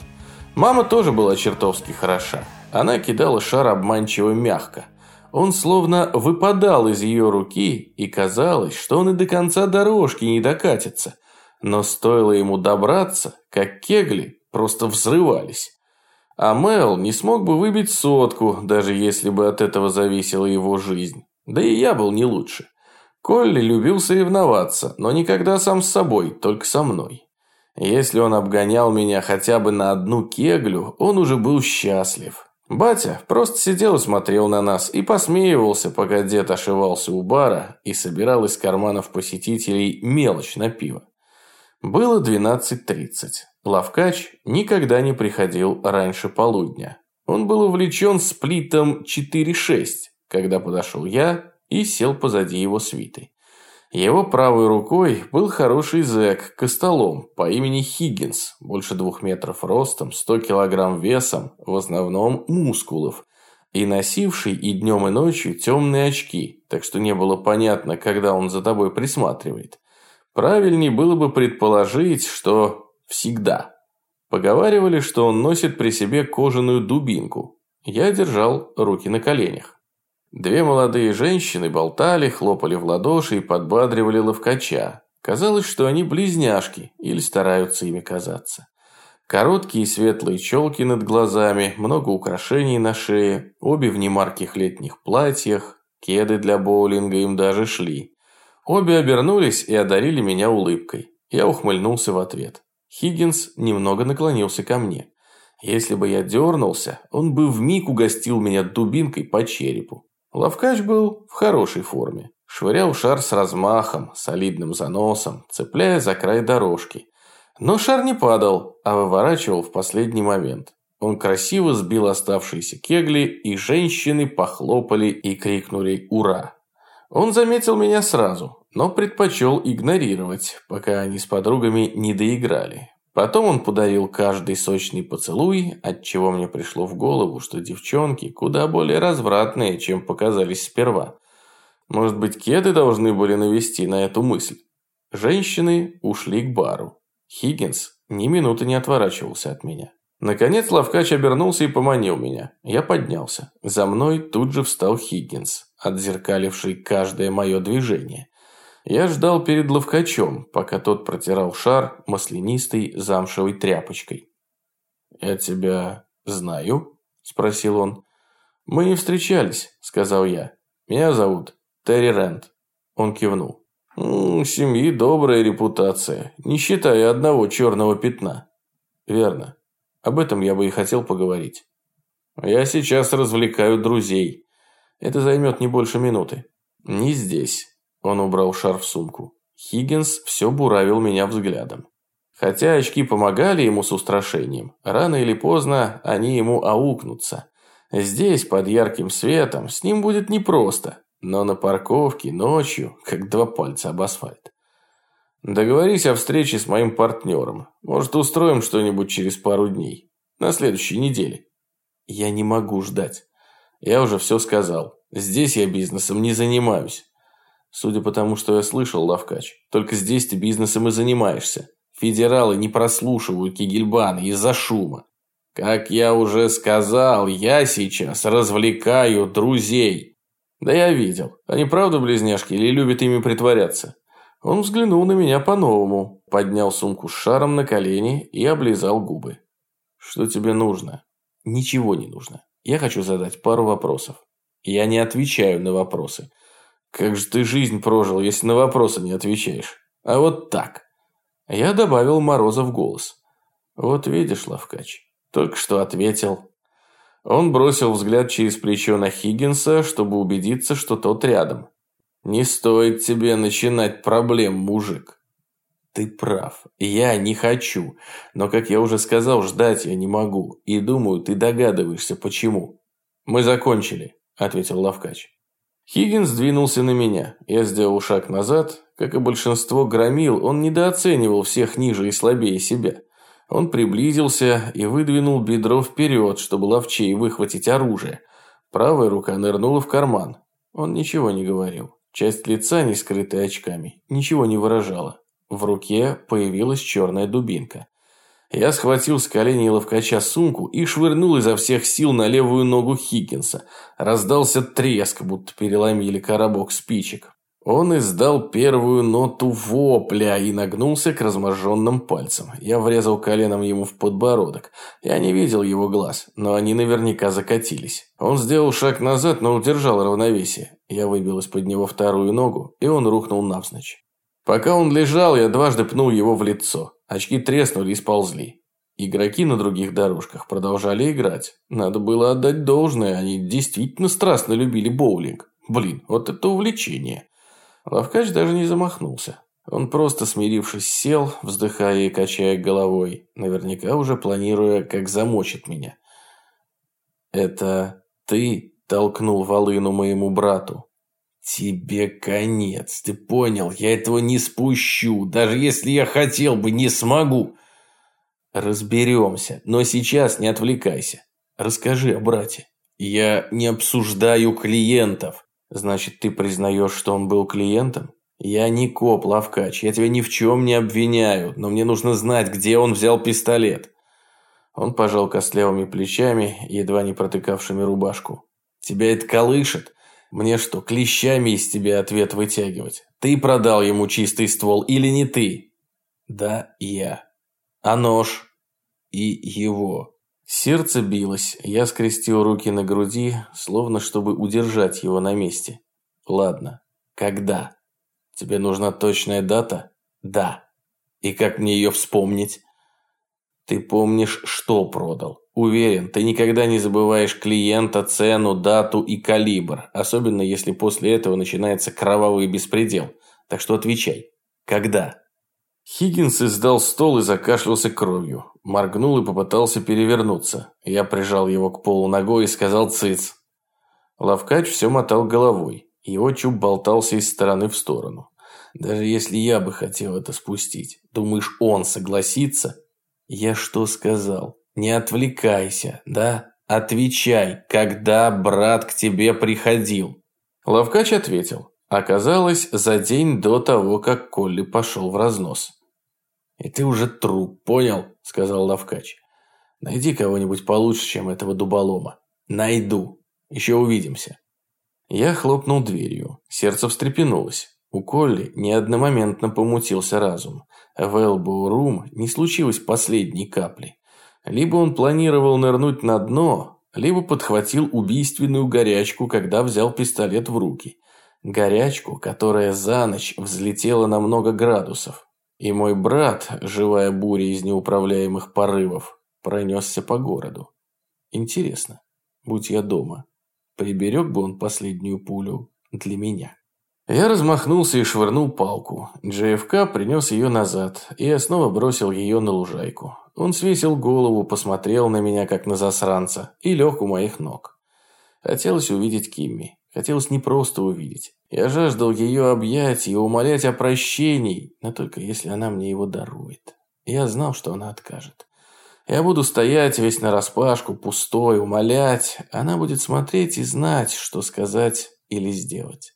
Мама тоже была чертовски хороша. Она кидала шар обманчиво мягко – он словно выпадал из ее руки, и казалось, что он и до конца дорожки не докатится. Но стоило ему добраться, как кегли просто взрывались. А Мэл не смог бы выбить сотку, даже если бы от этого зависела его жизнь. Да и я был не лучше. Колли любил соревноваться, но никогда сам с собой, только со мной. Если он обгонял меня хотя бы на одну кеглю, он уже был счастлив. Батя просто сидел и смотрел на нас и посмеивался, пока дед ошивался у бара и собирал из карманов посетителей мелочь на пиво. Было 12.30. Лавкач никогда не приходил раньше полудня. Он был увлечен сплитом 4-6, когда подошел я и сел позади его свиты. Его правой рукой был хороший зэк, костолом, по имени Хиггинс, больше двух метров ростом, 100 килограмм весом, в основном мускулов, и носивший и днем, и ночью темные очки, так что не было понятно, когда он за тобой присматривает. Правильнее было бы предположить, что всегда. Поговаривали, что он носит при себе кожаную дубинку. Я держал руки на коленях. Две молодые женщины болтали, хлопали в ладоши и подбадривали ловкача. Казалось, что они близняшки или стараются ими казаться. Короткие светлые челки над глазами, много украшений на шее, обе в немарких летних платьях, кеды для боулинга им даже шли. Обе обернулись и одарили меня улыбкой. Я ухмыльнулся в ответ. Хиггинс немного наклонился ко мне. Если бы я дернулся, он бы вмиг угостил меня дубинкой по черепу. Лавкач был в хорошей форме. Швырял шар с размахом, солидным заносом, цепляя за край дорожки. Но шар не падал, а выворачивал в последний момент. Он красиво сбил оставшиеся кегли, и женщины похлопали и крикнули «Ура!». Он заметил меня сразу, но предпочел игнорировать, пока они с подругами не доиграли. Потом он подарил каждый сочный поцелуй, от чего мне пришло в голову, что девчонки куда более развратные, чем показались сперва. Может быть, кеды должны были навести на эту мысль. Женщины ушли к бару. Хиггинс ни минуты не отворачивался от меня. Наконец Лавкач обернулся и поманил меня. Я поднялся. За мной тут же встал Хиггинс, отзеркаливший каждое мое движение. Я ждал перед ловкачом, пока тот протирал шар маслянистой замшевой тряпочкой. «Я тебя знаю?» – спросил он. «Мы не встречались», – сказал я. «Меня зовут Терри Рент». Он кивнул. «У семьи добрая репутация, не считая одного черного пятна». «Верно. Об этом я бы и хотел поговорить. Я сейчас развлекаю друзей. Это займет не больше минуты. Не здесь». Он убрал шар в сумку. Хиггинс все буравил меня взглядом. Хотя очки помогали ему с устрашением, рано или поздно они ему аукнутся. Здесь, под ярким светом, с ним будет непросто, но на парковке, ночью, как два пальца об асфальт. Договорись о встрече с моим партнером. Может, устроим что-нибудь через пару дней. На следующей неделе. Я не могу ждать. Я уже все сказал. Здесь я бизнесом не занимаюсь. Судя по тому, что я слышал, Лавкач, только здесь ты бизнесом и занимаешься. Федералы не прослушивают Кигельбана из-за шума. Как я уже сказал, я сейчас развлекаю друзей. Да я видел. Они правда близняшки или любят ими притворяться? Он взглянул на меня по-новому, поднял сумку с шаром на колени и облизал губы. Что тебе нужно? Ничего не нужно. Я хочу задать пару вопросов. Я не отвечаю на вопросы. Как же ты жизнь прожил, если на вопросы не отвечаешь? А вот так. Я добавил Мороза в голос. Вот видишь, Лавкач, только что ответил. Он бросил взгляд через плечо на Хиггинса, чтобы убедиться, что тот рядом. Не стоит тебе начинать проблем, мужик. Ты прав. Я не хочу. Но, как я уже сказал, ждать я не могу. И думаю, ты догадываешься, почему. Мы закончили, ответил Лавкач. Хиггинс двинулся на меня. Я сделал шаг назад. Как и большинство громил, он недооценивал всех ниже и слабее себя. Он приблизился и выдвинул бедро вперед, чтобы ловчей выхватить оружие. Правая рука нырнула в карман. Он ничего не говорил. Часть лица, не скрытая очками, ничего не выражала. В руке появилась черная дубинка. Я схватил с коленей ловкача сумку и швырнул изо всех сил на левую ногу Хиггинса. Раздался треск, будто переломили коробок спичек. Он издал первую ноту вопля и нагнулся к разможженным пальцам. Я врезал коленом ему в подбородок. Я не видел его глаз, но они наверняка закатились. Он сделал шаг назад, но удержал равновесие. Я выбил из-под него вторую ногу, и он рухнул навзничь. Пока он лежал, я дважды пнул его в лицо. Очки треснули и сползли. Игроки на других дорожках продолжали играть. Надо было отдать должное, они действительно страстно любили боулинг. Блин, вот это увлечение. Лавкач даже не замахнулся. Он просто, смирившись, сел, вздыхая и качая головой, наверняка уже планируя, как замочит меня. «Это ты толкнул волыну моему брату?» Тебе конец, ты понял? Я этого не спущу. Даже если я хотел бы, не смогу. Разберемся, но сейчас не отвлекайся. Расскажи о брате. Я не обсуждаю клиентов. Значит, ты признаешь, что он был клиентом? Я не коп, Лавкач, я тебя ни в чем не обвиняю, но мне нужно знать, где он взял пистолет. Он пожал костлявыми плечами, едва не протыкавшими рубашку. Тебя это колышет? Мне что, клещами из тебя ответ вытягивать? Ты продал ему чистый ствол или не ты? Да, я. А нож? И его. Сердце билось, я скрестил руки на груди, словно чтобы удержать его на месте. Ладно, когда? Тебе нужна точная дата? Да. И как мне ее вспомнить? Ты помнишь, что продал. Уверен, ты никогда не забываешь клиента, цену, дату и калибр, особенно если после этого начинается кровавый беспредел. Так что отвечай. Когда? Хиггинс издал стол и закашлялся кровью. Моргнул и попытался перевернуться. Я прижал его к полу ногой и сказал «цыц». Лавкач все мотал головой. Его чуб болтался из стороны в сторону. Даже если я бы хотел это спустить, думаешь, он согласится? Я что сказал? Не отвлекайся, да? Отвечай, когда брат к тебе приходил. Лавкач ответил. Оказалось, за день до того, как Колли пошел в разнос. «И ты уже труп, понял?» – сказал Лавкач. «Найди кого-нибудь получше, чем этого дуболома». «Найду. Еще увидимся». Я хлопнул дверью. Сердце встрепенулось. У Колли не одномоментно помутился разум. В Элбоу-Рум не случилось последней капли. Либо он планировал нырнуть на дно, либо подхватил убийственную горячку, когда взял пистолет в руки. Горячку, которая за ночь взлетела на много градусов. И мой брат, живая буря из неуправляемых порывов, пронесся по городу. Интересно, будь я дома, приберег бы он последнюю пулю для меня. Я размахнулся и швырнул палку. JFK принес ее назад, и я снова бросил ее на лужайку. Он свесил голову, посмотрел на меня, как на засранца, и лег у моих ног. Хотелось увидеть Кимми. Хотелось не просто увидеть. Я жаждал ее объять и умолять о прощении, но только если она мне его дарует. Я знал, что она откажет. Я буду стоять весь нараспашку, пустой, умолять. Она будет смотреть и знать, что сказать или сделать.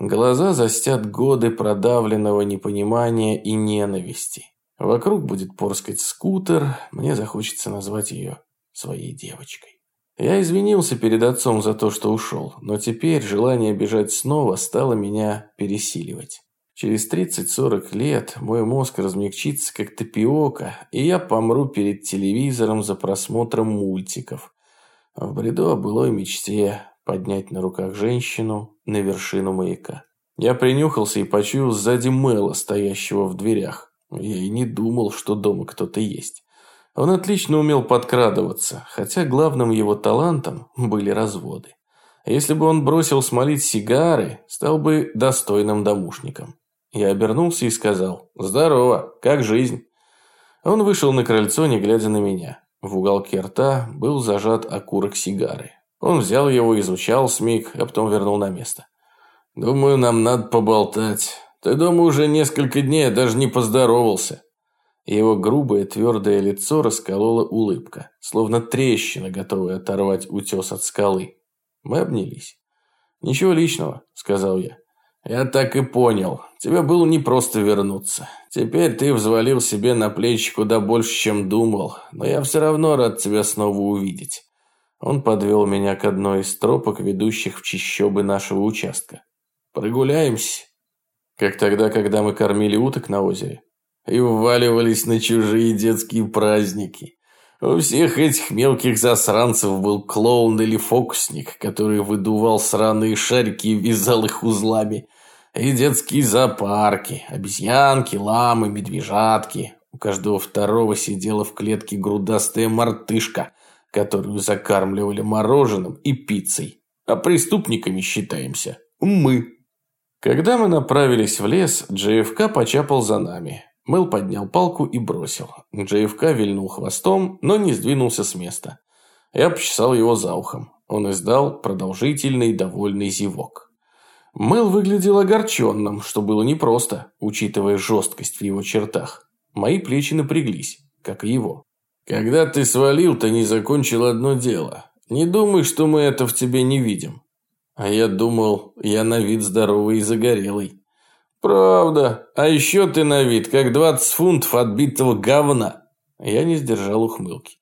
Глаза застят годы продавленного непонимания и ненависти. Вокруг будет порскать скутер, мне захочется назвать ее своей девочкой. Я извинился перед отцом за то, что ушел, но теперь желание бежать снова стало меня пересиливать. Через 30-40 лет мой мозг размягчится, как тапиока, и я помру перед телевизором за просмотром мультиков. В бреду о былой мечте поднять на руках женщину на вершину маяка. Я принюхался и почуял сзади Мэла, стоящего в дверях. Я и не думал, что дома кто-то есть. Он отлично умел подкрадываться, хотя главным его талантом были разводы. Если бы он бросил смолить сигары, стал бы достойным домушником. Я обернулся и сказал «Здорово, как жизнь?» Он вышел на крыльцо, не глядя на меня. В уголке рта был зажат окурок сигары. Он взял его, изучал смиг, а потом вернул на место. «Думаю, нам надо поболтать. Ты дома уже несколько дней, даже не поздоровался». Его грубое твердое лицо расколола улыбка, словно трещина, готовая оторвать утес от скалы. Мы обнялись. «Ничего личного», — сказал я. «Я так и понял. Тебе было не просто вернуться. Теперь ты взвалил себе на плечи куда больше, чем думал, но я все равно рад тебя снова увидеть». Он подвел меня к одной из тропок, ведущих в чищобы нашего участка. «Прогуляемся?» «Как тогда, когда мы кормили уток на озере?» и вваливались на чужие детские праздники. У всех этих мелких засранцев был клоун или фокусник, который выдувал сраные шарики и вязал их узлами. И детские зоопарки, обезьянки, ламы, медвежатки. У каждого второго сидела в клетке грудастая мартышка, которую закармливали мороженым и пиццей. А преступниками считаемся мы. Когда мы направились в лес, JFK почапал за нами. Мэл поднял палку и бросил. JFK вильнул хвостом, но не сдвинулся с места. Я почесал его за ухом. Он издал продолжительный довольный зевок. Мэл выглядел огорченным, что было непросто, учитывая жесткость в его чертах. Мои плечи напряглись, как и его. «Когда ты свалил, ты не закончил одно дело. Не думай, что мы это в тебе не видим. А я думал, я на вид здоровый и загорелый. Правда. А еще ты на вид, как 20 фунтов отбитого говна. Я не сдержал ухмылки.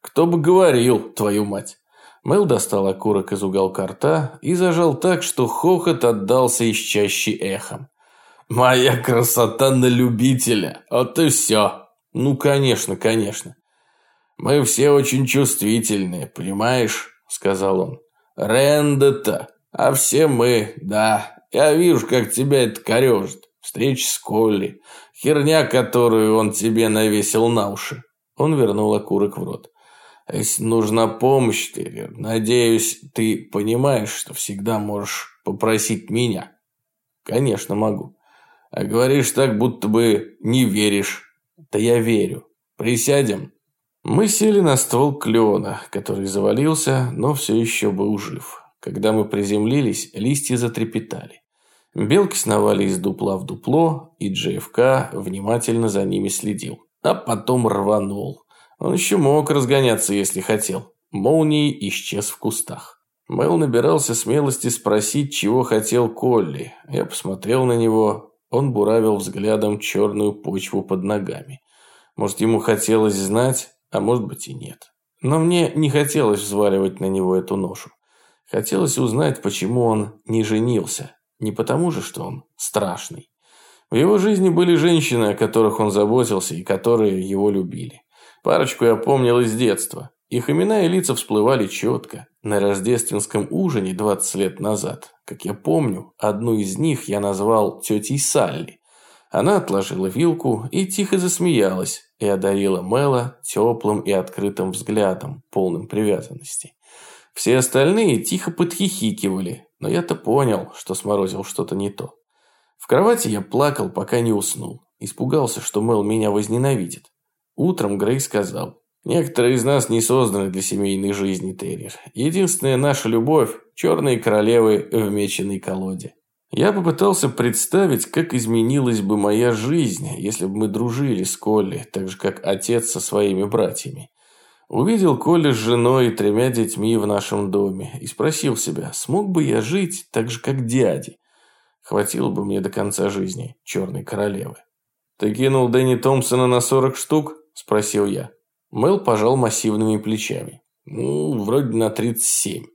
Кто бы говорил, твою мать. Мэл достал окурок из уголка рта и зажал так, что хохот отдался из чащи эхом. «Моя красота на любителя! Вот и все!» «Ну, конечно, конечно!» «Мы все очень чувствительные, понимаешь?» – сказал он. «Рэнда-то, а все мы, да. Я вижу, как тебя это корежит. Встреча с Колли, херня, которую он тебе навесил на уши». Он вернул окурок в рот. «Если нужна помощь, Террер, надеюсь, ты понимаешь, что всегда можешь попросить меня?» «Конечно могу. А говоришь так, будто бы не веришь». «Да я верю. Присядем?» Мы сели на ствол клена, который завалился, но все еще был жив. Когда мы приземлились, листья затрепетали. Белки сновали из дупла в дупло, и JFK внимательно за ними следил. А потом рванул. Он еще мог разгоняться, если хотел. Молнией исчез в кустах. Мэл набирался смелости спросить, чего хотел Колли. Я посмотрел на него. Он буравил взглядом черную почву под ногами. Может, ему хотелось знать, а может быть и нет. Но мне не хотелось взваливать на него эту ношу. Хотелось узнать, почему он не женился. Не потому же, что он страшный. В его жизни были женщины, о которых он заботился и которые его любили. Парочку я помнил из детства. Их имена и лица всплывали четко. На рождественском ужине 20 лет назад, как я помню, одну из них я назвал тетей Салли. Она отложила вилку и тихо засмеялась, и одарила Мэла теплым и открытым взглядом, полным привязанности. Все остальные тихо подхихикивали, но я-то понял, что сморозил что-то не то. В кровати я плакал, пока не уснул. Испугался, что Мэл меня возненавидит. Утром Грей сказал, «Некоторые из нас не созданы для семейной жизни, Террир. Единственная наша любовь – черные королевы в меченой колоде». Я попытался представить, как изменилась бы моя жизнь, если бы мы дружили с Колли, так же, как отец со своими братьями. Увидел Колли с женой и тремя детьми в нашем доме и спросил себя, смог бы я жить так же, как дяди? Хватило бы мне до конца жизни черной королевы. «Ты кинул Дэнни Томпсона на сорок штук?» – спросил я. Мэл пожал массивными плечами. «Ну, вроде на тридцать семь».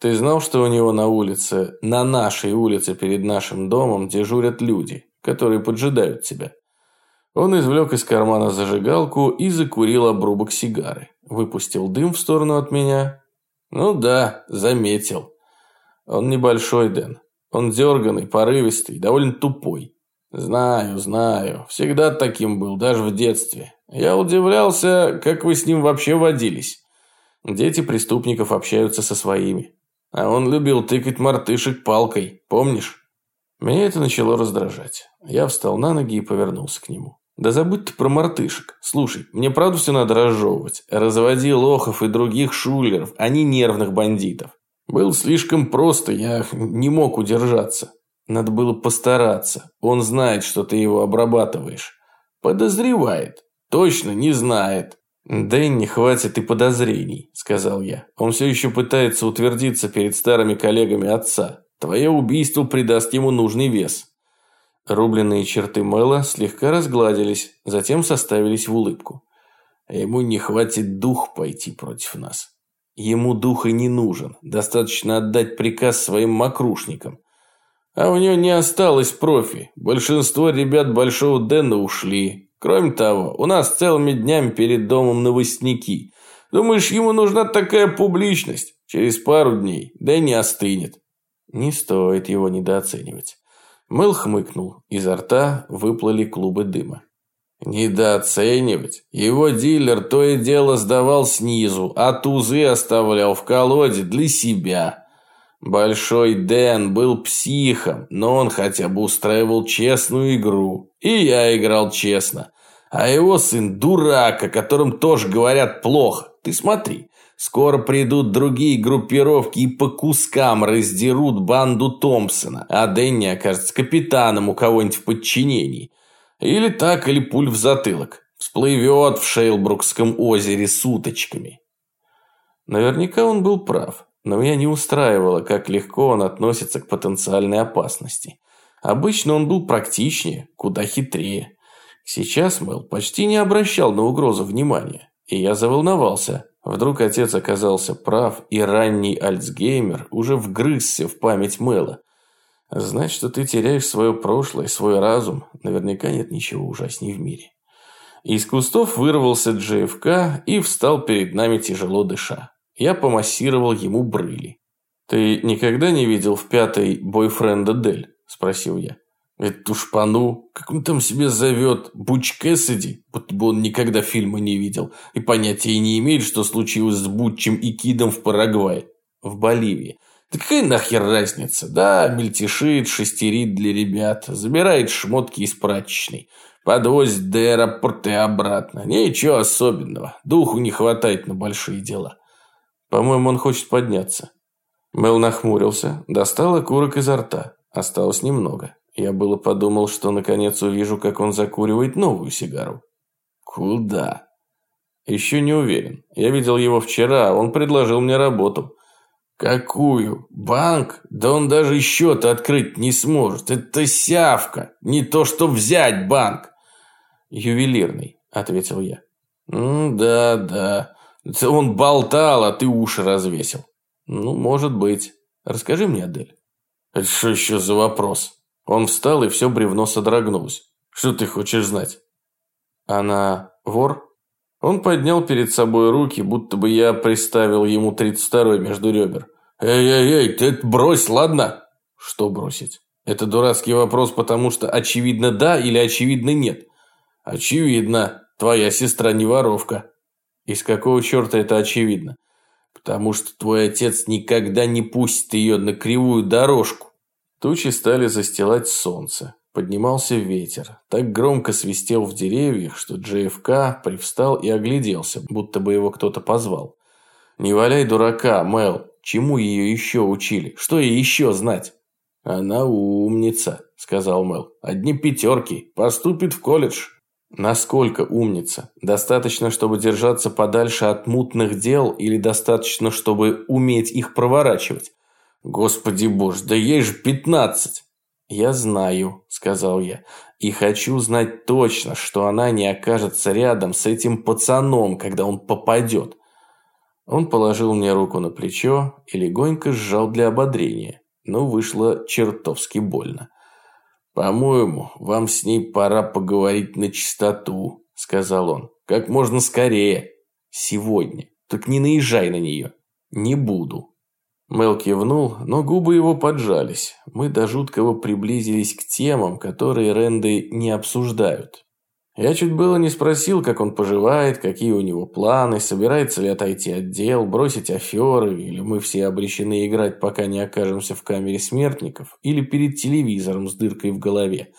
Ты знал, что у него на улице, на нашей улице перед нашим домом дежурят люди, которые поджидают тебя? Он извлек из кармана зажигалку и закурил обрубок сигары. Выпустил дым в сторону от меня. Ну да, заметил. Он небольшой, Дэн. Он дерганный, порывистый, довольно тупой. Знаю, знаю. Всегда таким был, даже в детстве. Я удивлялся, как вы с ним вообще водились. Дети преступников общаются со своими. А он любил тыкать мартышек палкой, помнишь? Меня это начало раздражать. Я встал на ноги и повернулся к нему. Да забудь ты про мартышек. Слушай, мне правда все надо разжевывать. Разводи лохов и других шулеров, а не нервных бандитов. Был слишком просто, я не мог удержаться. Надо было постараться. Он знает, что ты его обрабатываешь. Подозревает. Точно не знает. «Дэнни, хватит и подозрений», – сказал я. «Он все еще пытается утвердиться перед старыми коллегами отца. Твое убийство придаст ему нужный вес». Рубленные черты Мэла слегка разгладились, затем составились в улыбку. «Ему не хватит дух пойти против нас. Ему дух и не нужен. Достаточно отдать приказ своим мокрушникам. А у него не осталось профи. Большинство ребят Большого Дэна ушли. Кроме того, у нас целыми днями перед домом новостники. Думаешь, ему нужна такая публичность? Через пару дней, да и не остынет. Не стоит его недооценивать. Мэл хмыкнул. Изо рта выплыли клубы дыма. Недооценивать? Его дилер то и дело сдавал снизу, а тузы оставлял в колоде для себя. Большой Дэн был психом, но он хотя бы устраивал честную игру. И я играл честно. А его сын дурак, о котором тоже говорят плохо. Ты смотри, Скоро придут другие группировки и по кускам раздерут банду Томпсона, а Дэнни окажется капитаном у кого-нибудь в подчинении. Или так, или пуль в затылок. Всплывет в Шейлбрукском озере с уточками. Наверняка он был прав, но меня не устраивало, как легко он относится к потенциальной опасности. Обычно он был практичнее, куда хитрее. Сейчас Мэл почти не обращал на угрозу внимания, и я заволновался. Вдруг отец оказался прав, и ранний Альцгеймер уже вгрызся в память Мэла. Значит, что ты теряешь свое прошлое, свой разум. Наверняка нет ничего ужасней в мире. Из кустов вырвался JFK и встал перед нами тяжело дыша. Я помассировал ему брыли. «Ты никогда не видел в пятой бойфренда Дель?» – спросил я. «Эту шпану, как он там себя зовет, Буч Кэссиди, будто бы он никогда фильма не видел и понятия не имеет, что случилось с Бутчем и Кидом в Парагвае, в Боливии. Да какая нахер разница? Да, мельтешит, шестерит для ребят, забирает шмотки из прачечной, подвозит до аэропорта и обратно. Ничего особенного, духу не хватает на большие дела. По-моему, он хочет подняться». Мел нахмурился, достал окурок изо рта. Осталось немного. Я было подумал, что наконец увижу, как он закуривает новую сигару. Куда? Еще не уверен. Я видел его вчера, он предложил мне работу. Какую? Банк? Да он даже счет открыть не сможет. Это сявка. Не то, что взять банк. Ювелирный, ответил я. «М да, да. Он болтал, а ты уши развесил. Ну, может быть. Расскажи мне, Адель. Это что еще за вопрос? Он встал, и все бревно содрогнулось. «Что ты хочешь знать?» «Она вор?» Он поднял перед собой руки, будто бы я приставил ему тридцать второй между ребер. «Эй-эй-эй, ты это брось, ладно?» «Что бросить?» «Это дурацкий вопрос, потому что очевидно да или очевидно нет?» «Очевидно. Твоя сестра не воровка». «Из какого черта это очевидно?» «Потому что твой отец никогда не пустит ее на кривую дорожку. Тучи стали застилать солнце. Поднимался ветер. Так громко свистел в деревьях, что JFK привстал и огляделся, будто бы его кто-то позвал. «Не валяй дурака, Мел. Чему ее еще учили? Что ей еще знать?» «Она умница», – сказал Мел. «Одни пятерки. Поступит в колледж». Насколько умница? Достаточно, чтобы держаться подальше от мутных дел или достаточно, чтобы уметь их проворачивать? «Господи боже, да ей же пятнадцать!» «Я знаю», – сказал я, – «и хочу знать точно, что она не окажется рядом с этим пацаном, когда он попадет». Он положил мне руку на плечо и легонько сжал для ободрения, но вышло чертовски больно. «По-моему, вам с ней пора поговорить на чистоту», – сказал он. «Как можно скорее. Сегодня. Так не наезжай на нее». «Не буду», Мел кивнул, но губы его поджались. Мы до жуткого приблизились к темам, которые Ренды не обсуждают. Я чуть было не спросил, как он поживает, какие у него планы, собирается ли отойти от дел, бросить аферы, или мы все обречены играть, пока не окажемся в камере смертников, или перед телевизором с дыркой в голове.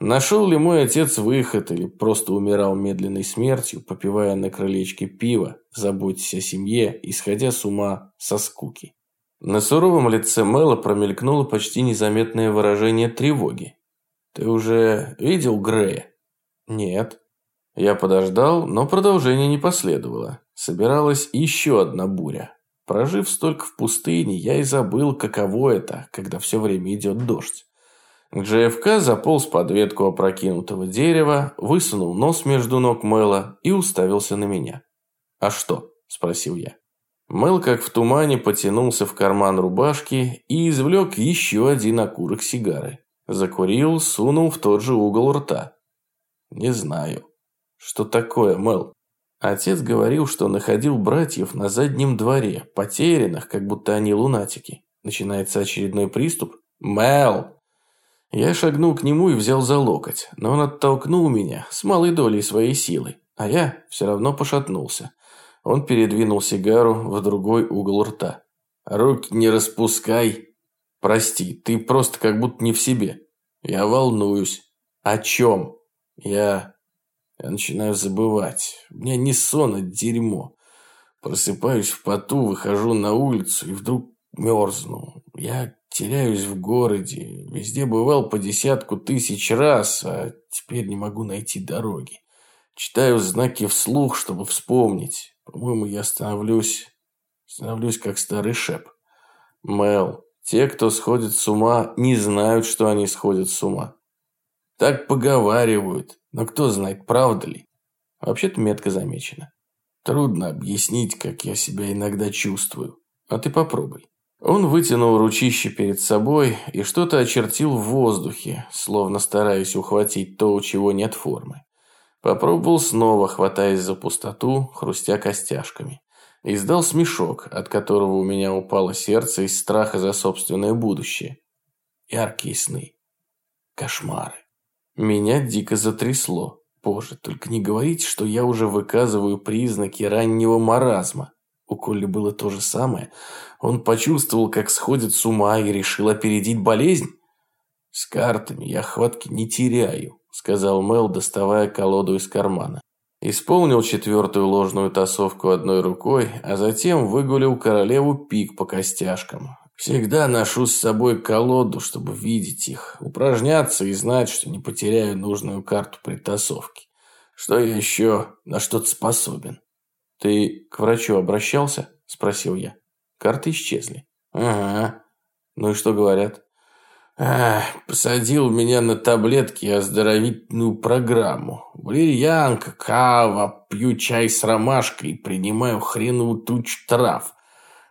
Нашел ли мой отец выход, или просто умирал медленной смертью, попивая на крылечке пива, заботясь о семье, исходя с ума со скуки. На суровом лице Мэла промелькнуло почти незаметное выражение тревоги. «Ты уже видел Грея?» «Нет». Я подождал, но продолжение не последовало. Собиралась еще одна буря. Прожив столько в пустыне, я и забыл, каково это, когда все время идет дождь. JFK заполз под ветку опрокинутого дерева, высунул нос между ног Мэла и уставился на меня. «А что?» – спросил я. Мэл, как в тумане, потянулся в карман рубашки и извлек еще один окурок сигары. Закурил, сунул в тот же угол рта. «Не знаю». «Что такое, Мэл?» Отец говорил, что находил братьев на заднем дворе, потерянных, как будто они лунатики. Начинается очередной приступ. «Мэл!» Я шагнул к нему и взял за локоть, но он оттолкнул меня с малой долей своей силы, а я все равно пошатнулся. Он передвинул сигару в другой угол рта. «Руки не распускай!» «Прости, ты просто как будто не в себе». «Я волнуюсь». «О чем?» «Я...» «Я начинаю забывать. У меня не сон, а дерьмо. Просыпаюсь в поту, выхожу на улицу и вдруг мерзну. Я теряюсь в городе, везде бывал по десятку тысяч раз, а теперь не могу найти дороги. Читаю знаки вслух, чтобы вспомнить. По-моему, я становлюсь... становлюсь как старый шеп. Мел, те, кто сходит с ума, не знают, что они сходят с ума. Так поговаривают, но кто знает, правда ли? Вообще-то метко замечено. Трудно объяснить, как я себя иногда чувствую. А ты попробуй. Он вытянул ручище перед собой и что-то очертил в воздухе, словно стараясь ухватить то, у чего нет формы. Попробовал снова, хватаясь за пустоту, хрустя костяшками. Издал смешок, от которого у меня упало сердце из страха за собственное будущее. Яркие сны. Кошмары. Меня дико затрясло. Боже, только не говорите, что я уже выказываю признаки раннего маразма. У Колли было то же самое. Он почувствовал, как сходит с ума и решил опередить болезнь. С картами я хватки не теряю, сказал Мел, доставая колоду из кармана. Исполнил четвертую ложную тасовку одной рукой, а затем выгулил королеву пик по костяшкам. Всегда ношу с собой колоду, чтобы видеть их, упражняться и знать, что не потеряю нужную карту при тасовке. Что я еще на что-то способен. «Ты к врачу обращался?» – спросил я. Карты исчезли. «Ага. Ну и что говорят?» Ах, посадил меня на таблетки и оздоровительную программу. Валерьянка, кава, пью чай с ромашкой и принимаю хреновую тучу трав.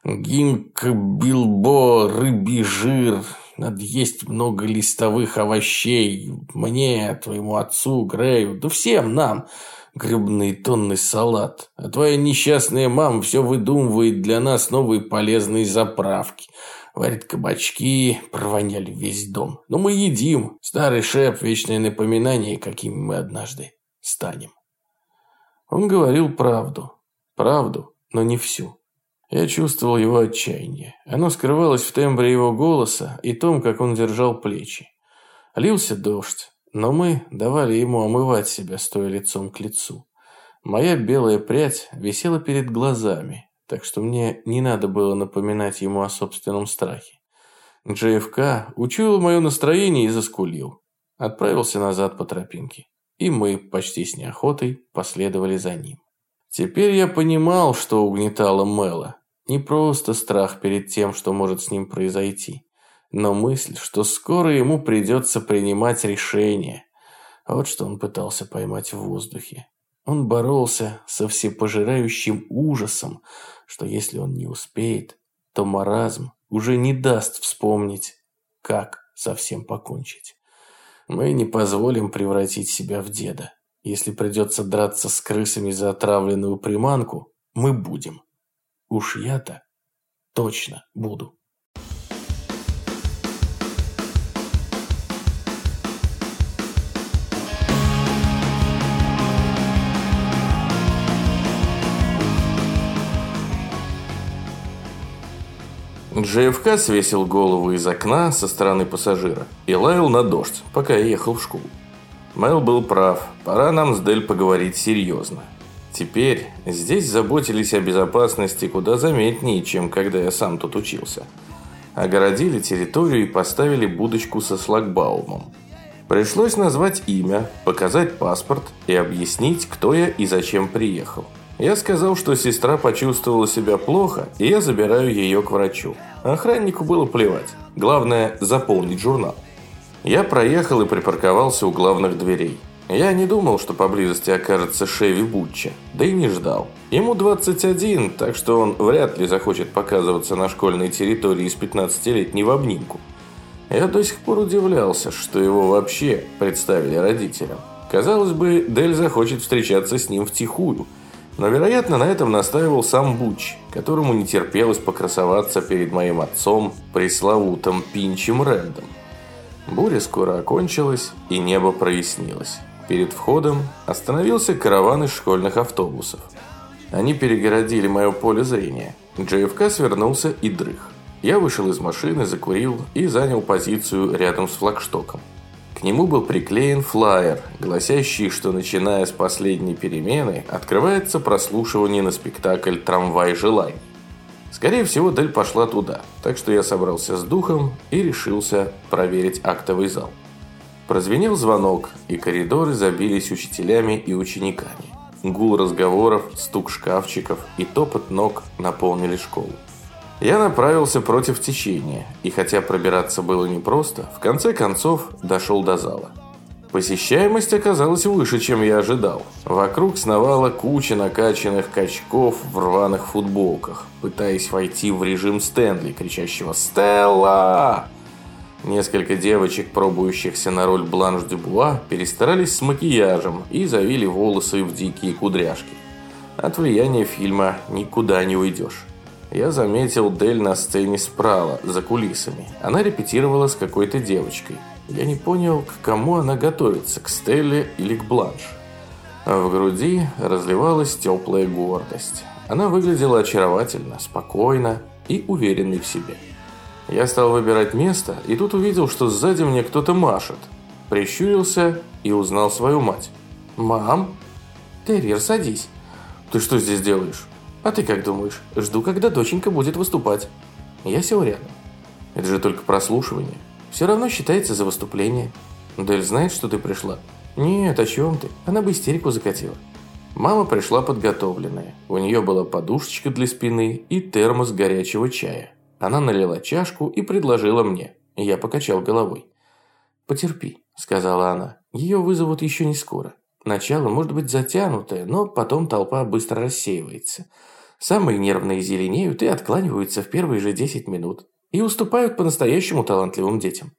Гинка, билбо, рыбий жир. Надо есть много листовых овощей. Мне, твоему отцу, Грею, да всем нам. Гребный тонный салат. А твоя несчастная мама все выдумывает для нас новые полезные заправки. Варит кабачки, провоняли весь дом. Но мы едим. Старый шеп, вечное напоминание, какими мы однажды станем. Он говорил правду. Правду, но не всю. Я чувствовал его отчаяние. Оно скрывалось в тембре его голоса и том, как он держал плечи. Лился дождь, но мы давали ему омывать себя, стоя лицом к лицу. Моя белая прядь висела перед глазами, так что мне не надо было напоминать ему о собственном страхе. JFK учуял мое настроение и заскулил. Отправился назад по тропинке. И мы почти с неохотой последовали за ним. Теперь я понимал, что угнетало Мэла. Не просто страх перед тем, что может с ним произойти, но мысль, что скоро ему придется принимать решение. Вот что он пытался поймать в воздухе. Он боролся со всепожирающим ужасом, что если он не успеет, то маразм уже не даст вспомнить, как совсем покончить. Мы не позволим превратить себя в деда. Если придется драться с крысами за отравленную приманку, мы будем. Уж я-то точно буду. JFK свесил голову из окна со стороны пассажира и лаял на дождь, пока я ехал в школу. Мэл был прав, пора нам с Дель поговорить серьезно. Теперь здесь заботились о безопасности куда заметнее, чем когда я сам тут учился. Огородили территорию и поставили будочку со шлагбаумом. Пришлось назвать имя, показать паспорт и объяснить, кто я и зачем приехал. Я сказал, что сестра почувствовала себя плохо, и я забираю ее к врачу. Охраннику было плевать. Главное – заполнить журнал. Я проехал и припарковался у главных дверей. Я не думал, что поблизости окажется Шеви Бутча, да и не ждал. Ему 21, так что он вряд ли захочет показываться на школьной территории с 15-летней в обнимку. Я до сих пор удивлялся, что его вообще представили родителям. Казалось бы, Дель захочет встречаться с ним втихую, но, вероятно, на этом настаивал сам Буч, которому не терпелось покрасоваться перед моим отцом пресловутым Пинчем Рэндом. Буря скоро окончилась, и небо прояснилось. Перед входом остановился караван из школьных автобусов. Они перегородили мое поле зрения. JFK свернулся и дрых. Я вышел из машины, закурил и занял позицию рядом с флагштоком. К нему был приклеен флаер, гласящий, что начиная с последней перемены открывается прослушивание на спектакль «Трамвай желаний». Скорее всего, Дель пошла туда, так что я собрался с духом и решился проверить актовый зал. Прозвенел звонок, и коридоры забились учителями и учениками. Гул разговоров, стук шкафчиков и топот ног наполнили школу. Я направился против течения, и хотя пробираться было непросто, в конце концов дошел до зала. Посещаемость оказалась выше, чем я ожидал. Вокруг сновала куча накачанных качков в рваных футболках, пытаясь войти в режим Стэнли, кричащего «Стелла!». Несколько девочек, пробующихся на роль Бланш Дюбуа, перестарались с макияжем и завили волосы в дикие кудряшки. От влияния фильма никуда не уйдешь. Я заметил Дель на сцене справа, за кулисами. Она репетировала с какой-то девочкой. Я не понял, к кому она готовится, к Стелле или к Бланш. в груди разливалась теплая гордость. Она выглядела очаровательно, спокойно и уверенной в себе. Я стал выбирать место, и тут увидел, что сзади мне кто-то машет. Прищурился и узнал свою мать. «Мам?» «Терьер, садись». «Ты что здесь делаешь?» «А ты как думаешь? Жду, когда доченька будет выступать». Я сел рядом. «Это же только прослушивание». Все равно считается за выступление. Дель знает, что ты пришла? Нет, о чем ты? Она бы истерику закатила. Мама пришла подготовленная. У нее была подушечка для спины и термос горячего чая. Она налила чашку и предложила мне. Я покачал головой. «Потерпи», – сказала она. «Ее вызовут еще не скоро. Начало может быть затянутое, но потом толпа быстро рассеивается. Самые нервные зеленеют и откланиваются в первые же 10 минут и уступают по-настоящему талантливым детям.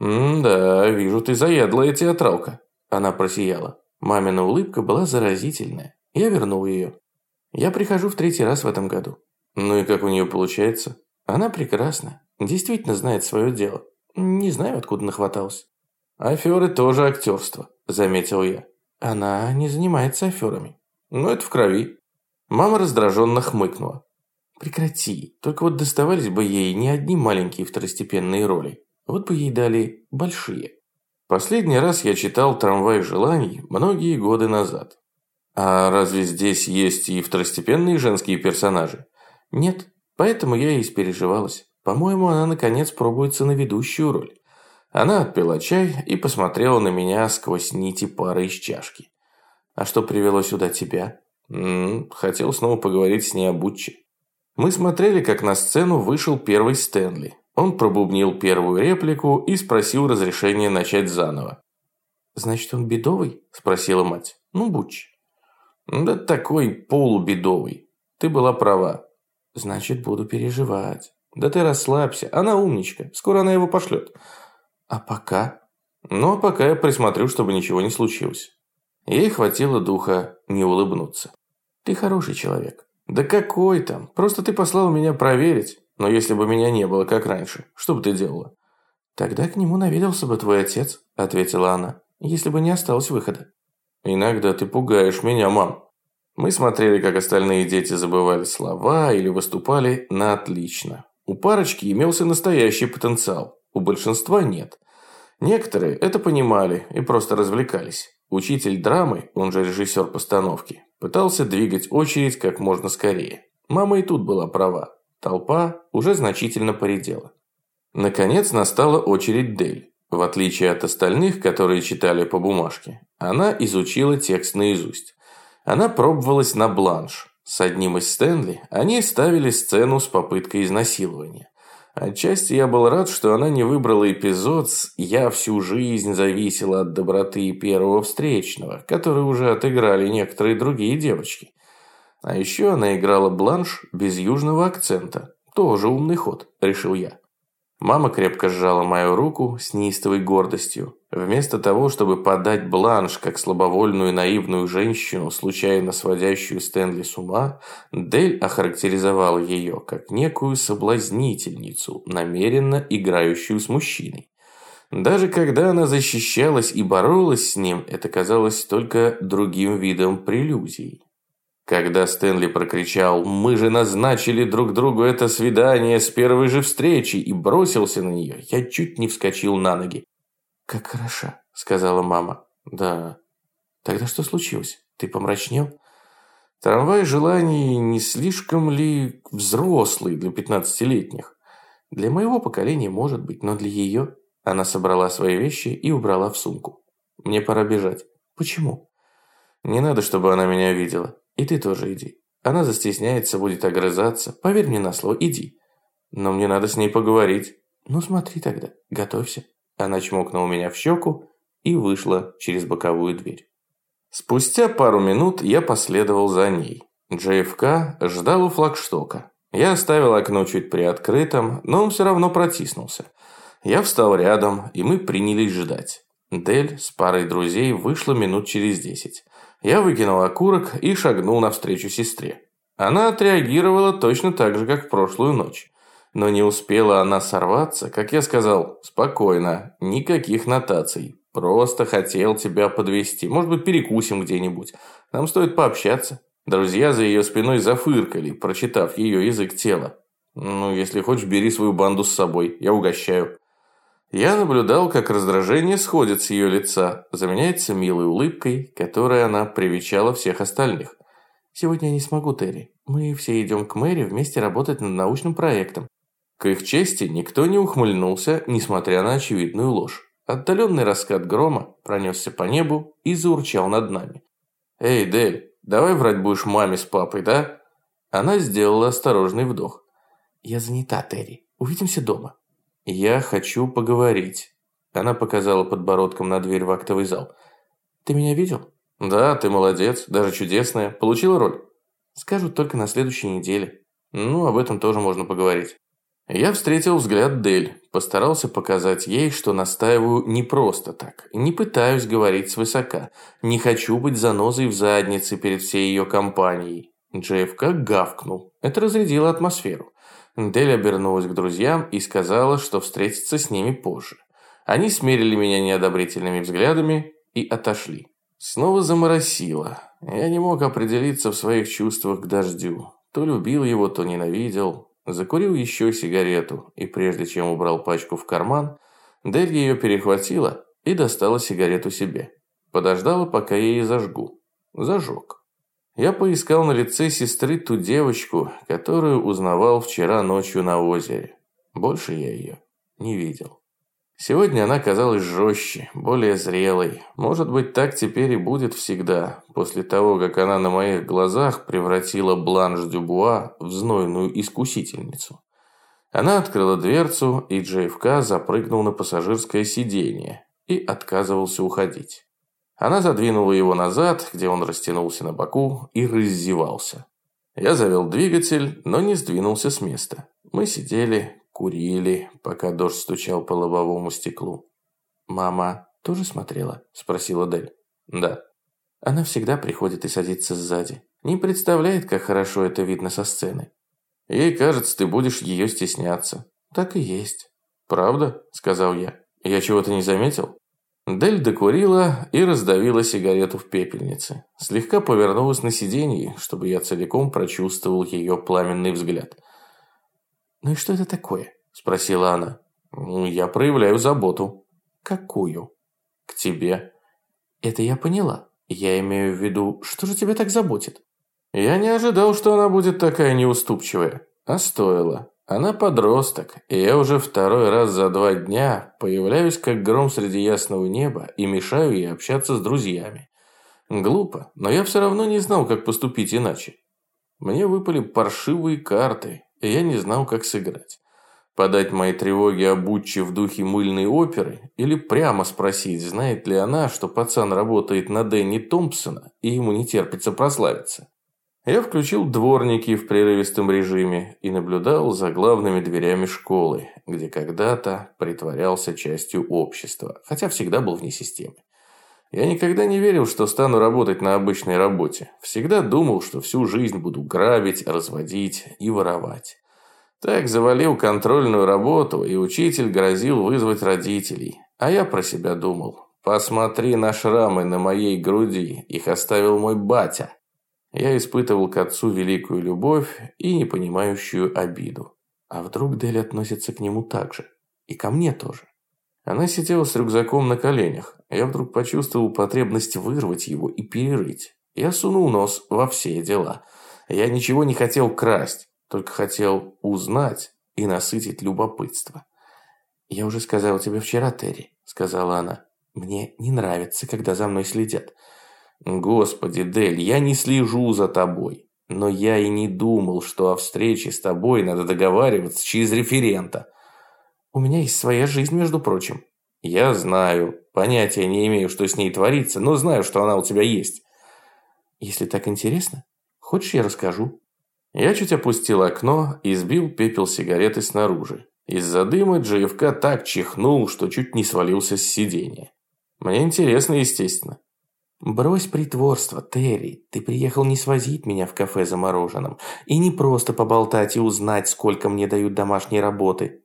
«М-да, вижу, ты заядлая театралка». Она просияла. Мамина улыбка была заразительная. Я вернул ее. Я прихожу в третий раз в этом году. Ну и как у нее получается? Она прекрасна. Действительно знает свое дело. Не знаю, откуда нахваталась. Аферы тоже актерство, заметил я. Она не занимается аферами. Ну, это в крови. Мама раздраженно хмыкнула. Прекрати. Только вот доставались бы ей не одни маленькие второстепенные роли. Вот бы ей дали большие. Последний раз я читал «Трамвай желаний» многие годы назад. А разве здесь есть и второстепенные женские персонажи? Нет, поэтому я и испереживалась. По-моему, она наконец пробуется на ведущую роль. Она отпила чай и посмотрела на меня сквозь нити пары из чашки. «А что привело сюда тебя?» М -м, «Хотел снова поговорить с ней о Бутче». Мы смотрели, как на сцену вышел первый Стэнли. Он пробубнил первую реплику и спросил разрешения начать заново. «Значит, он бедовый?» – спросила мать. «Ну, Буч». «Да такой полубедовый. Ты была права». «Значит, буду переживать». «Да ты расслабься. Она умничка. Скоро она его пошлет». «А пока?» «Ну, а пока я присмотрю, чтобы ничего не случилось». Ей хватило духа не улыбнуться. «Ты хороший человек. «Да какой там? Просто ты послал меня проверить. Но если бы меня не было, как раньше, что бы ты делала?» «Тогда к нему навиделся бы твой отец», – ответила она, – «если бы не осталось выхода». «Иногда ты пугаешь меня, мам». Мы смотрели, как остальные дети забывали слова или выступали на отлично. У парочки имелся настоящий потенциал, у большинства нет. Некоторые это понимали и просто развлекались. Учитель драмы, он же режиссер постановки, пытался двигать очередь как можно скорее. Мама и тут была права. Толпа уже значительно поредела. Наконец настала очередь Дель. В отличие от остальных, которые читали по бумажке, она изучила текст наизусть. Она пробовалась на бланш. С одним из Стэнли они ставили сцену с попыткой изнасилования. Отчасти я был рад, что она не выбрала эпизод с «Я всю жизнь зависела от доброты первого встречного», который уже отыграли некоторые другие девочки. А еще она играла бланш без южного акцента. Тоже умный ход, решил я. Мама крепко сжала мою руку с неистовой гордостью. Вместо того, чтобы подать бланш как слабовольную и наивную женщину, случайно сводящую Стэнли с ума, Дель охарактеризовала ее как некую соблазнительницу, намеренно играющую с мужчиной. Даже когда она защищалась и боролась с ним, это казалось только другим видом прелюдий. Когда Стэнли прокричал «Мы же назначили друг другу это свидание с первой же встречи» и бросился на нее, я чуть не вскочил на ноги. «Как хороша», – сказала мама. «Да». «Тогда что случилось? Ты помрачнел?» Трамвай желаний не слишком ли взрослый для пятнадцатилетних? Для моего поколения может быть, но для ее... Она собрала свои вещи и убрала в сумку. Мне пора бежать. Почему? Не надо, чтобы она меня видела. И ты тоже иди. Она застесняется, будет огрызаться. Поверь мне на слово, иди. Но мне надо с ней поговорить. Ну смотри тогда, готовься. Она чмокнула меня в щеку и вышла через боковую дверь. Спустя пару минут я последовал за ней. JFK ждал у флагштока. Я оставил окно чуть приоткрытым, но он все равно протиснулся. Я встал рядом, и мы принялись ждать. Дель с парой друзей вышла минут через десять. Я выкинул окурок и шагнул навстречу сестре. Она отреагировала точно так же, как в прошлую ночь. Но не успела она сорваться, как я сказал, спокойно, никаких нотаций. Просто хотел тебя подвести. Может быть, перекусим где-нибудь. Нам стоит пообщаться. Друзья за ее спиной зафыркали, прочитав ее язык тела. Ну, если хочешь, бери свою банду с собой, я угощаю. Я наблюдал, как раздражение сходит с ее лица, заменяется милой улыбкой, которой она привечала всех остальных. «Сегодня я не смогу, Терри. Мы все идем к Мэри вместе работать над научным проектом». К их чести никто не ухмыльнулся, несмотря на очевидную ложь. Отдаленный раскат грома пронесся по небу и заурчал над нами. «Эй, Дель, давай врать будешь маме с папой, да?» Она сделала осторожный вдох. «Я занята, Терри. Увидимся дома». «Я хочу поговорить». Она показала подбородком на дверь в актовый зал. «Ты меня видел?» «Да, ты молодец, даже чудесная. Получила роль?» «Скажут только на следующей неделе». «Ну, об этом тоже можно поговорить». Я встретил взгляд Дель, постарался показать ей, что настаиваю не просто так, не пытаюсь говорить свысока, не хочу быть занозой в заднице перед всей ее компанией. Джейфка гавкнул. Это разрядило атмосферу. Дель обернулась к друзьям и сказала, что встретится с ними позже. Они смерили меня неодобрительными взглядами и отошли. Снова заморосило. Я не мог определиться в своих чувствах к дождю. То любил его, то ненавидел. Закурил еще сигарету, и прежде чем убрал пачку в карман, Дель ее перехватила и достала сигарету себе. Подождала, пока я ей зажгу. Зажег. Я поискал на лице сестры ту девочку, которую узнавал вчера ночью на озере. Больше я ее не видел. Сегодня она казалась жестче, более зрелой. Может быть, так теперь и будет всегда, после того, как она на моих глазах превратила Бланш Дюбуа в знойную искусительницу. Она открыла дверцу, и JFK запрыгнул на пассажирское сиденье и отказывался уходить. Она задвинула его назад, где он растянулся на боку и раздевался. Я завел двигатель, но не сдвинулся с места. Мы сидели, курили, пока дождь стучал по лобовому стеклу. «Мама тоже смотрела?» – спросила Дель. «Да». Она всегда приходит и садится сзади. Не представляет, как хорошо это видно со сцены. Ей кажется, ты будешь ее стесняться. Так и есть. «Правда?» – сказал я. «Я чего-то не заметил?» Дель докурила и раздавила сигарету в пепельнице. Слегка повернулась на сиденье, чтобы я целиком прочувствовал ее пламенный взгляд. «Ну и что это такое?» – спросила она. «Ну, «Я проявляю заботу». «Какую?» «К тебе». «Это я поняла. Я имею в виду, что же тебя так заботит?» «Я не ожидал, что она будет такая неуступчивая. А стоило. Она подросток, и я уже второй раз за два дня появляюсь как гром среди ясного неба и мешаю ей общаться с друзьями. Глупо, но я все равно не знал, как поступить иначе. Мне выпали паршивые карты, и я не знал, как сыграть. Подать мои тревоги о Бутче в духе мыльной оперы или прямо спросить, знает ли она, что пацан работает на Дэнни Томпсона и ему не терпится прославиться. Я включил дворники в прерывистом режиме и наблюдал за главными дверями школы, где когда-то притворялся частью общества, хотя всегда был вне системы. Я никогда не верил, что стану работать на обычной работе. Всегда думал, что всю жизнь буду грабить, разводить и воровать. Так завалил контрольную работу, и учитель грозил вызвать родителей. А я про себя думал. Посмотри на шрамы на моей груди, их оставил мой батя. Я испытывал к отцу великую любовь и непонимающую обиду. А вдруг Дель относится к нему так же? И ко мне тоже? Она сидела с рюкзаком на коленях. Я вдруг почувствовал потребность вырвать его и перерыть. Я сунул нос во все дела. Я ничего не хотел красть, только хотел узнать и насытить любопытство. «Я уже сказала тебе вчера, Терри», — сказала она. «Мне не нравится, когда за мной следят». «Господи, Дель, я не слежу за тобой. Но я и не думал, что о встрече с тобой надо договариваться через референта». «У меня есть своя жизнь, между прочим». «Я знаю. Понятия не имею, что с ней творится, но знаю, что она у тебя есть». «Если так интересно, хочешь, я расскажу?» Я чуть опустил окно и сбил пепел сигареты снаружи. Из-за дыма JFK так чихнул, что чуть не свалился с сиденья. Мне интересно, естественно. «Брось притворство, Терри. Ты приехал не свозить меня в кафе за мороженым. И не просто поболтать и узнать, сколько мне дают домашней работы».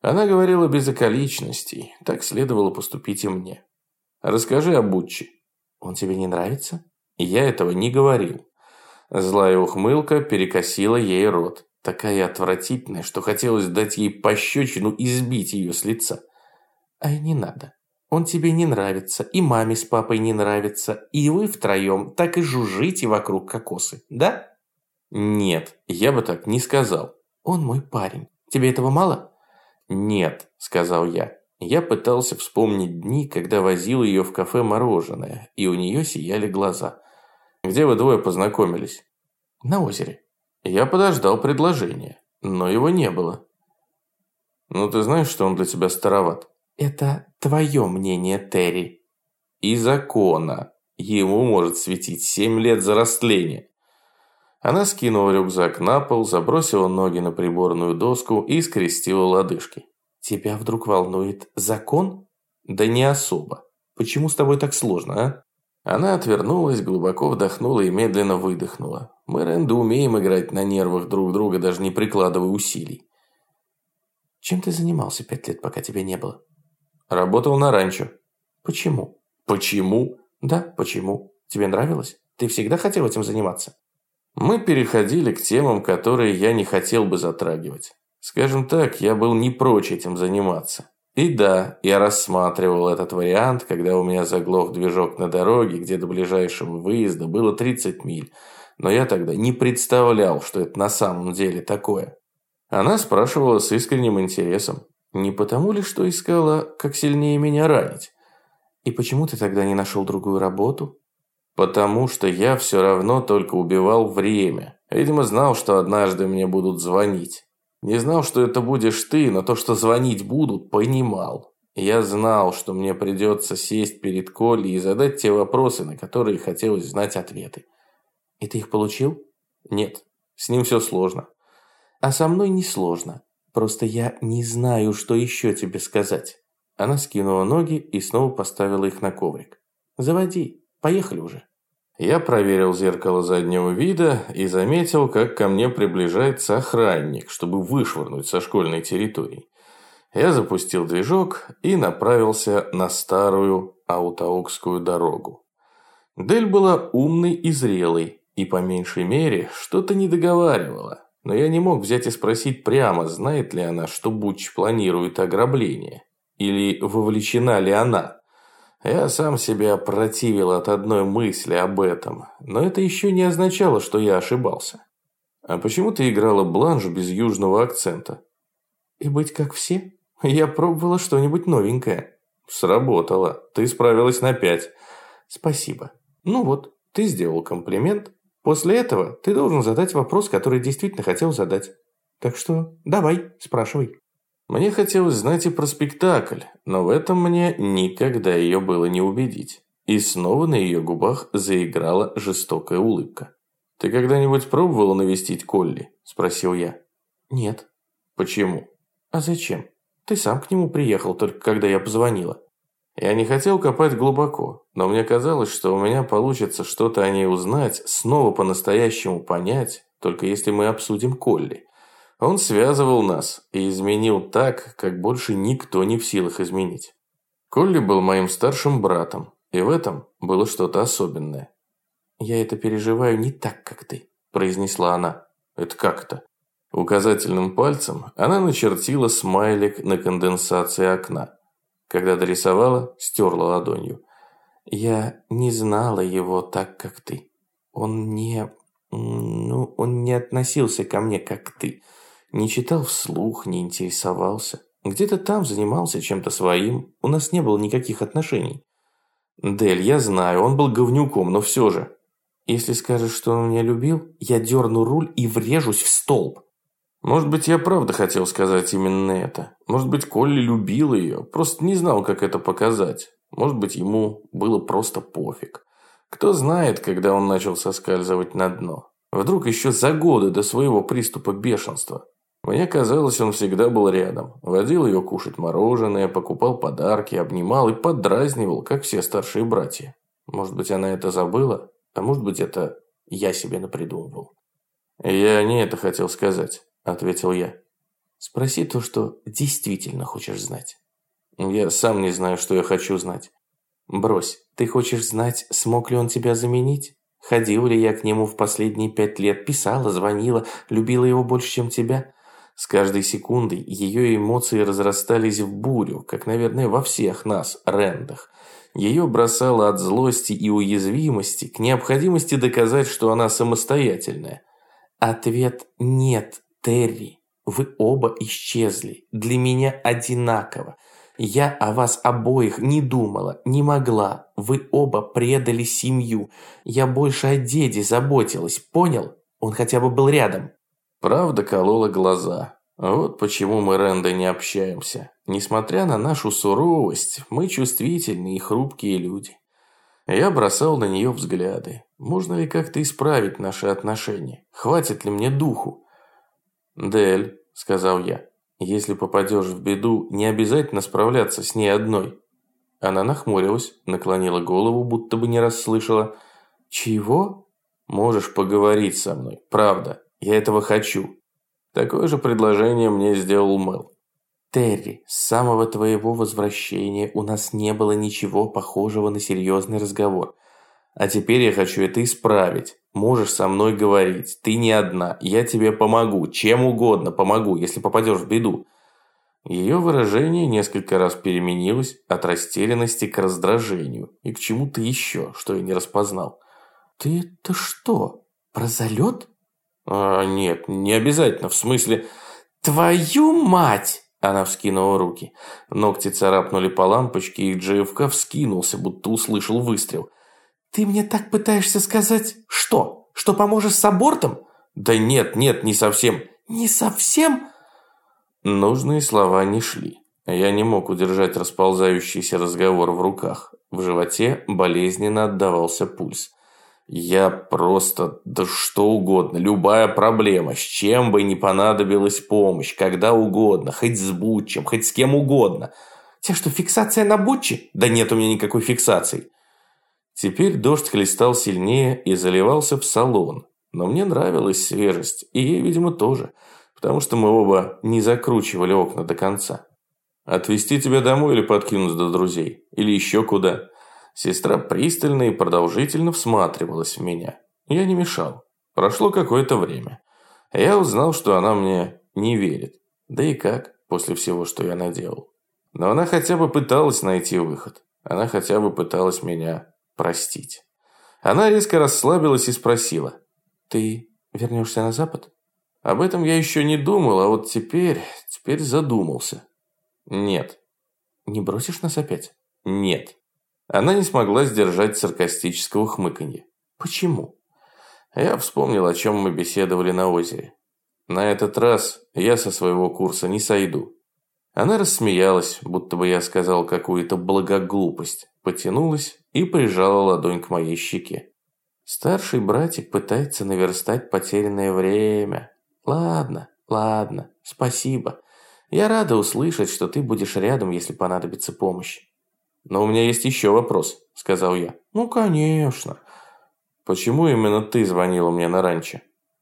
Она говорила без околичностей. Так следовало поступить и мне. «Расскажи о Бутчи». «Он тебе не нравится?» Я этого не говорил. Злая ухмылка перекосила ей рот. Такая отвратительная, что хотелось дать ей пощечину и сбить ее с лица. «Ай, не надо. Он тебе не нравится, и маме с папой не нравится, и вы втроем так и жужжите вокруг кокосы, да?» «Нет, я бы так не сказал». «Он мой парень. Тебе этого мало?» «Нет», – сказал я. Я пытался вспомнить дни, когда возил ее в кафе мороженое, и у нее сияли глаза. Где вы двое познакомились? На озере. Я подождал предложения, но его не было. Ну, ты знаешь, что он для тебя староват? Это твое мнение, Терри. И закона. Ему может светить семь лет за растление. Она скинула рюкзак на пол, забросила ноги на приборную доску и скрестила лодыжки. «Тебя вдруг волнует закон?» «Да не особо. Почему с тобой так сложно, а?» Она отвернулась, глубоко вдохнула и медленно выдохнула. Мы, Рэнда, умеем играть на нервах друг друга, даже не прикладывая усилий. Чем ты занимался пять лет, пока тебя не было? Работал на ранчо. Почему? Почему? Да, почему? Тебе нравилось? Ты всегда хотел этим заниматься? Мы переходили к темам, которые я не хотел бы затрагивать. Скажем так, я был не прочь этим заниматься. И да, я рассматривал этот вариант, когда у меня заглох движок на дороге, где до ближайшего выезда было 30 миль. Но я тогда не представлял, что это на самом деле такое. Она спрашивала с искренним интересом. Не потому ли, что искала, как сильнее меня ранить? И почему ты тогда не нашел другую работу? Потому что я все равно только убивал время. Видимо, знал, что однажды мне будут звонить. Не знал, что это будешь ты, но то, что звонить будут, понимал. Я знал, что мне придется сесть перед Колли и задать те вопросы, на которые хотелось знать ответы. И ты их получил? Нет, с ним все сложно. А со мной не сложно. Просто я не знаю, что еще тебе сказать. Она скинула ноги и снова поставила их на коврик. Заводи, поехали уже. Я проверил зеркало заднего вида и заметил, как ко мне приближается охранник, чтобы вышвырнуть со школьной территории. Я запустил движок и направился на старую Аутаукскую дорогу. Дель была умной и зрелой, и по меньшей мере что-то не договаривала. Но я не мог взять и спросить прямо, знает ли она, что Буч планирует ограбление. Или вовлечена ли она. Я сам себя противил от одной мысли об этом, но это еще не означало, что я ошибался. А почему ты играла бланш без южного акцента? И быть как все? Я пробовала что-нибудь новенькое. Сработало. Ты справилась на пять. Спасибо. Ну вот, ты сделал комплимент. После этого ты должен задать вопрос, который действительно хотел задать. Так что давай, спрашивай. Мне хотелось знать и про спектакль, но в этом мне никогда ее было не убедить. И снова на ее губах заиграла жестокая улыбка. «Ты когда-нибудь пробовала навестить Колли?» – спросил я. «Нет». «Почему?» «А зачем? Ты сам к нему приехал, только когда я позвонила». Я не хотел копать глубоко, но мне казалось, что у меня получится что-то о ней узнать, снова по-настоящему понять, только если мы обсудим Колли. Он связывал нас и изменил так, как больше никто не в силах изменить. Колли был моим старшим братом, и в этом было что-то особенное. «Я это переживаю не так, как ты», – произнесла она. «Это как-то?» Указательным пальцем она начертила смайлик на конденсации окна. Когда дорисовала, стерла ладонью. «Я не знала его так, как ты. Он не... Ну, он не относился ко мне, как ты. Не читал вслух, не интересовался. Где-то там занимался чем-то своим. У нас не было никаких отношений. Дель, я знаю, он был говнюком, но все же. Если скажешь, что он меня любил, я дерну руль и врежусь в столб. Может быть, я правда хотел сказать именно это. Может быть, Колли любил ее, просто не знал, как это показать. Может быть, ему было просто пофиг. Кто знает, когда он начал соскальзывать на дно. Вдруг еще за годы до своего приступа бешенства. Мне казалось, он всегда был рядом. Водил ее кушать мороженое, покупал подарки, обнимал и поддразнивал, как все старшие братья. Может быть, она это забыла? А может быть, это я себе напридумывал. «Я не это хотел сказать», – ответил я. «Спроси то, что действительно хочешь знать». «Я сам не знаю, что я хочу знать». «Брось, ты хочешь знать, смог ли он тебя заменить? Ходил ли я к нему в последние пять лет, писала, звонила, любила его больше, чем тебя?» С каждой секундой ее эмоции разрастались в бурю, как, наверное, во всех нас, рендах. Ее бросало от злости и уязвимости к необходимости доказать, что она самостоятельная. Ответ «нет, Терри». Вы оба исчезли. Для меня одинаково. Я о вас обоих не думала, не могла. Вы оба предали семью. Я больше о деде заботилась, понял? Он хотя бы был рядом. Правда колола глаза. Вот почему мы, Ренда, не общаемся. Несмотря на нашу суровость, мы чувствительные и хрупкие люди. Я бросал на нее взгляды. Можно ли как-то исправить наши отношения? Хватит ли мне духу? «Дель», — сказал я, — «если попадешь в беду, не обязательно справляться с ней одной». Она нахмурилась, наклонила голову, будто бы не расслышала. «Чего?» «Можешь поговорить со мной, правда. Я этого хочу. Такое же предложение мне сделал Мэл. Терри, с самого твоего возвращения у нас не было ничего похожего на серьезный разговор. А теперь я хочу это исправить. Можешь со мной говорить. Ты не одна. Я тебе помогу. Чем угодно помогу, если попадешь в беду. Ее выражение несколько раз переменилось от растерянности к раздражению и к чему-то еще, что я не распознал. «Ты это что, про залет?» А, нет, не обязательно, в смысле... Твою мать! Она вскинула руки. Ногти царапнули по лампочке, и Джейфка вскинулся, будто услышал выстрел. «Ты мне так пытаешься сказать, что? Что поможешь с абортом?» «Да нет, нет, не совсем». «Не совсем?» Нужные слова не шли. Я не мог удержать расползающийся разговор в руках. В животе болезненно отдавался пульс. Я просто, да что угодно, любая проблема, с чем бы ни понадобилась помощь, когда угодно, хоть с Бутчем, хоть с кем угодно. Те что, фиксация на Бутче? Да нет у меня никакой фиксации. Теперь дождь хлестал сильнее и заливался в салон. Но мне нравилась свежесть, и ей, видимо, тоже, потому что мы оба не закручивали окна до конца. Отвезти тебя домой или подкинуть до друзей? Или еще куда? Сестра пристально и продолжительно всматривалась в меня. Я не мешал. Прошло какое-то время. Я узнал, что она мне не верит. Да и как, после всего, что я наделал. Но она хотя бы пыталась найти выход. Она хотя бы пыталась меня простить. Она резко расслабилась и спросила. «Ты вернешься на Запад?» Об этом я еще не думал, а вот теперь, теперь задумался. Нет. Не бросишь нас опять? Нет. Она не смогла сдержать саркастического хмыканья. «Почему?» Я вспомнил, о чем мы беседовали на озере. На этот раз я со своего курса не сойду. Она рассмеялась, будто бы я сказал какую-то благоглупость, потянулась и прижала ладонь к моей щеке. Старший братик пытается наверстать потерянное время. Ладно, ладно, спасибо. Я рада услышать, что ты будешь рядом, если понадобится помощь. «Но у меня есть еще вопрос», – сказал я. «Ну, конечно». «Почему именно ты звонила мне на ранчо?»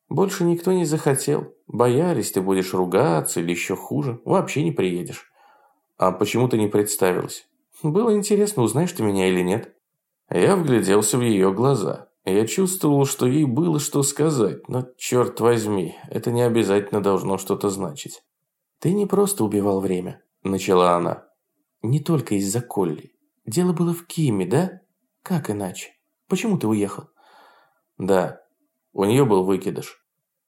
«Больше никто не захотел. Боялись, ты будешь ругаться или еще хуже. Вообще не приедешь». «А почему ты не представилась?» «Было интересно, узнаешь ты меня или нет». Я вгляделся в ее глаза. Я чувствовал, что ей было что сказать, но, черт возьми, это не обязательно должно что-то значить. «Ты не просто убивал время», – начала она. Не только из-за Колли. Дело было в Киме, да? Как иначе? Почему ты уехал? Да, у нее был выкидыш.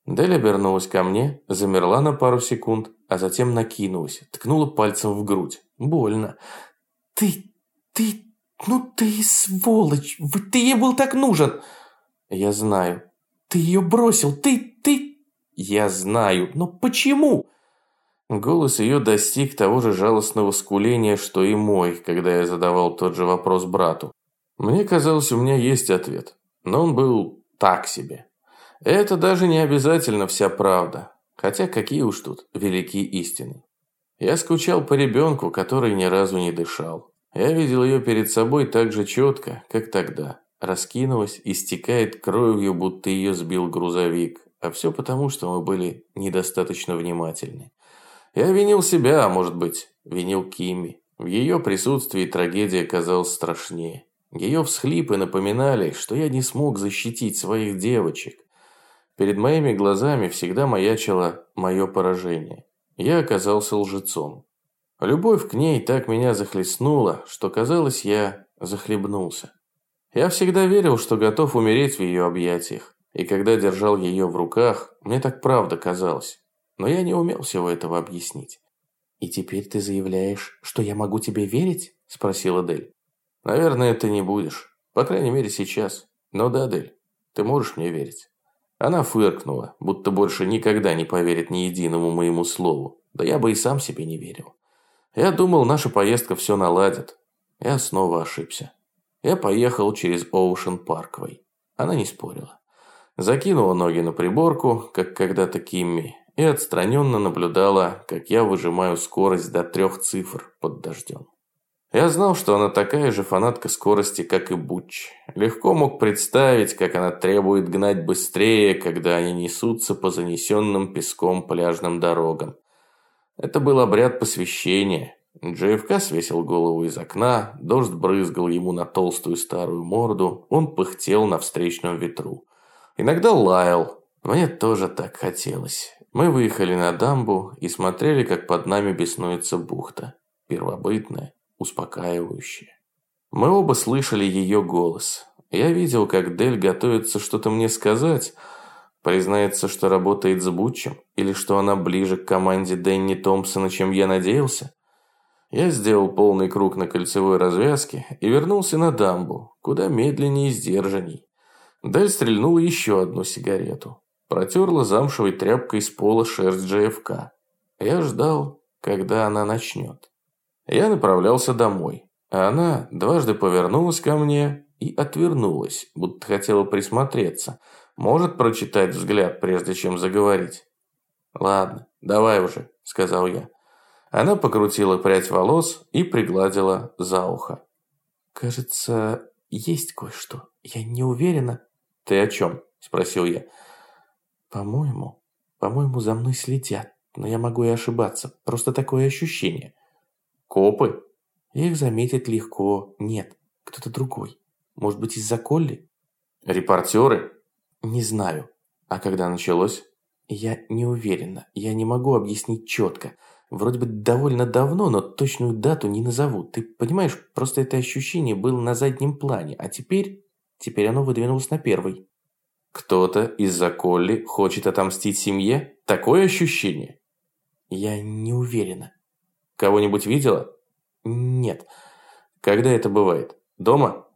Дель обернулась ко мне, замерла на пару секунд, а затем накинулась, ткнула пальцем в грудь. Больно. «Ты... ты... ну ты сволочь! Ты ей был так нужен!» «Я знаю». «Ты ее бросил! Ты... ты...» «Я знаю. Но почему?» Голос ее достиг того же жалостного скуления, что и мой, когда я задавал тот же вопрос брату. Мне казалось, у меня есть ответ, но он был так себе. Это даже не обязательно вся правда, хотя какие уж тут великие истины. Я скучал по ребенку, который ни разу не дышал. Я видел ее перед собой так же четко, как тогда. Раскинулась, истекает кровью, будто ее сбил грузовик. А все потому, что мы были недостаточно внимательны. Я винил себя, а может быть, винил Кими. В ее присутствии трагедия казалась страшнее. Ее всхлипы напоминали, что я не смог защитить своих девочек. Перед моими глазами всегда маячило мое поражение. Я оказался лжецом. Любовь к ней так меня захлестнула, что казалось, я захлебнулся. Я всегда верил, что готов умереть в ее объятиях. И когда держал ее в руках, мне так правда казалось но я не умел всего этого объяснить. «И теперь ты заявляешь, что я могу тебе верить?» – спросила Дель. «Наверное, ты не будешь. По крайней мере, сейчас. Но да, Дель, ты можешь мне верить». Она фыркнула, будто больше никогда не поверит ни единому моему слову. Да я бы и сам себе не верил. Я думал, наша поездка все наладит. Я снова ошибся. Я поехал через Оушен Парквей. Она не спорила. Закинула ноги на приборку, как когда-то Кимми, и отстраненно наблюдала, как я выжимаю скорость до трех цифр под дождем. Я знал, что она такая же фанатка скорости, как и Буч. Легко мог представить, как она требует гнать быстрее, когда они несутся по занесенным песком пляжным дорогам. Это был обряд посвящения. JFK свесил голову из окна, дождь брызгал ему на толстую старую морду, он пыхтел на встречном ветру. Иногда лаял. Мне тоже так хотелось. Мы выехали на дамбу и смотрели, как под нами беснуется бухта. Первобытная, успокаивающая. Мы оба слышали ее голос. Я видел, как Дель готовится что-то мне сказать. Признается, что работает с Бутчем, или что она ближе к команде Дэнни Томпсона, чем я надеялся. Я сделал полный круг на кольцевой развязке и вернулся на дамбу, куда медленнее и сдержанней. Дель стрельнула еще одну сигарету. Протерла замшевой тряпкой с пола шерсть ЖФК. Я ждал, когда она начнет. Я направлялся домой, а она дважды повернулась ко мне и отвернулась, будто хотела присмотреться. Может прочитать взгляд, прежде чем заговорить. «Ладно, давай уже», – сказал я. Она покрутила прядь волос и пригладила за ухо. «Кажется, есть кое-что. Я не уверена». «Ты о чем?» – спросил я. По-моему, по-моему, за мной следят, но я могу и ошибаться. Просто такое ощущение. Копы? Их заметить легко. Нет, кто-то другой. Может быть, из-за Колли? Репортеры? Не знаю. А когда началось? Я не уверена. Я не могу объяснить четко. Вроде бы довольно давно, но точную дату не назову. Ты понимаешь, просто это ощущение было на заднем плане, а теперь... Теперь оно выдвинулось на первый. Кто-то из-за Колли хочет отомстить семье? Такое ощущение? Я не уверена. Кого-нибудь видела? Нет. Когда это бывает? Дома?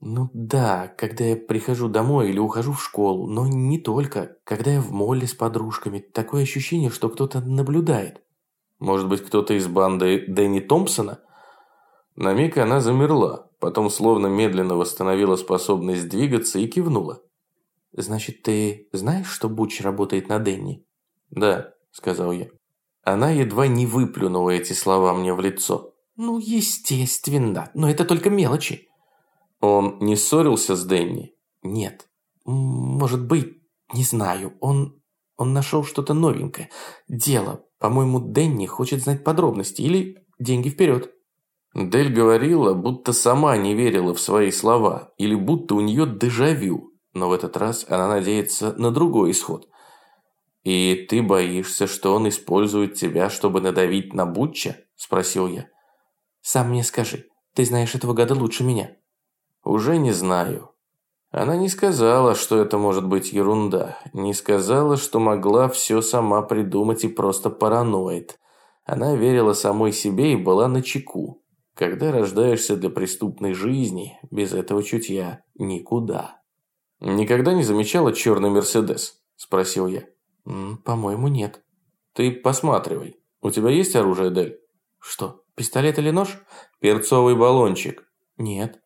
Ну да, когда я прихожу домой или ухожу в школу, но не только. Когда я в молле с подружками, такое ощущение, что кто-то наблюдает. Может быть, кто-то из банды Дэнни Томпсона? На миг она замерла, потом словно медленно восстановила способность двигаться и кивнула. «Значит, ты знаешь, что Буч работает на Дэнни?» «Да», – сказал я. Она едва не выплюнула эти слова мне в лицо. «Ну, естественно, но это только мелочи». «Он не ссорился с Дэнни?» «Нет. Может быть, не знаю. Он, он нашел что-то новенькое. Дело. По-моему, Дэнни хочет знать подробности или деньги вперед». Дель говорила, будто сама не верила в свои слова, или будто у нее дежавю, но в этот раз она надеется на другой исход. «И ты боишься, что он использует тебя, чтобы надавить на Бутча?» – спросил я. Сам мне скажи, ты знаешь этого гада лучше меня». «Уже не знаю». Она не сказала, что это может быть ерунда. Не сказала, что могла все сама придумать и просто параноид. Она верила самой себе и была на чеку. Когда рождаешься для преступной жизни, без этого чутья никуда. «Никогда не замечала черный Мерседес?» – спросил я. «По-моему, нет». «Ты посматривай. У тебя есть оружие, Дель?» «Что, пистолет или нож?» «Перцовый баллончик». «Нет».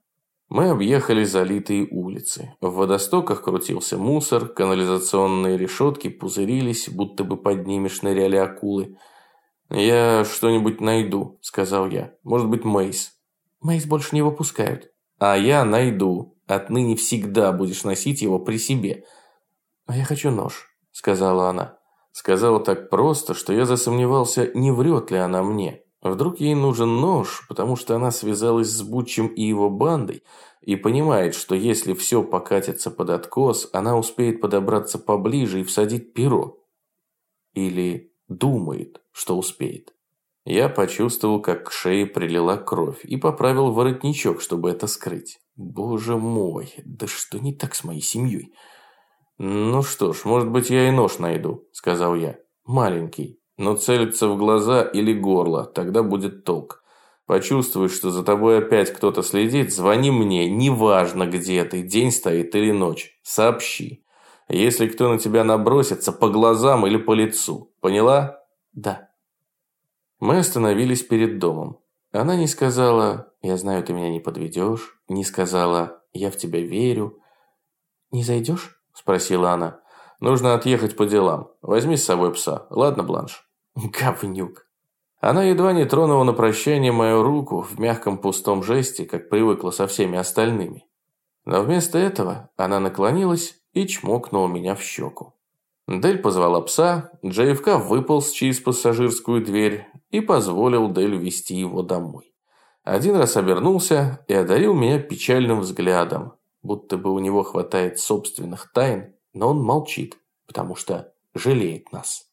Мы объехали залитые улицы. В водостоках крутился мусор, канализационные решетки пузырились, будто бы под ними шныряли акулы. «Я что-нибудь найду», – сказал я. «Может быть, Мейс». «Мейс больше не выпускают». «А я найду. Отныне всегда будешь носить его при себе». «А я хочу нож», – сказала она. Сказала так просто, что я засомневался, не врет ли она мне. Вдруг ей нужен нож, потому что она связалась с Бучем и его бандой и понимает, что если все покатится под откос, она успеет подобраться поближе и всадить перо. Или думает, что успеет. Я почувствовал, как к шее прилила кровь и поправил воротничок, чтобы это скрыть. Боже мой, да что не так с моей семьей? Ну что ж, может быть я и нож найду, сказал я. Маленький, но целится в глаза или горло, тогда будет толк. Почувствуешь, что за тобой опять кто-то следит, звони мне, неважно где ты, день стоит или ночь. Сообщи. Если кто на тебя набросится, по глазам или по лицу. Поняла? Да. Мы остановились перед домом. Она не сказала «Я знаю, ты меня не подведешь», не сказала «Я в тебя верю». «Не зайдешь?» – спросила она. «Нужно отъехать по делам. Возьми с собой пса. Ладно, Бланш?» [LAUGHS] Говнюк. Она едва не тронула на прощание мою руку в мягком пустом жесте, как привыкла со всеми остальными. Но вместо этого она наклонилась и чмокнула меня в щеку. Дель позвала пса, JFK выполз через пассажирскую дверь и позволил Дель вести его домой. Один раз обернулся и одарил меня печальным взглядом, будто бы у него хватает собственных тайн, но он молчит, потому что жалеет нас.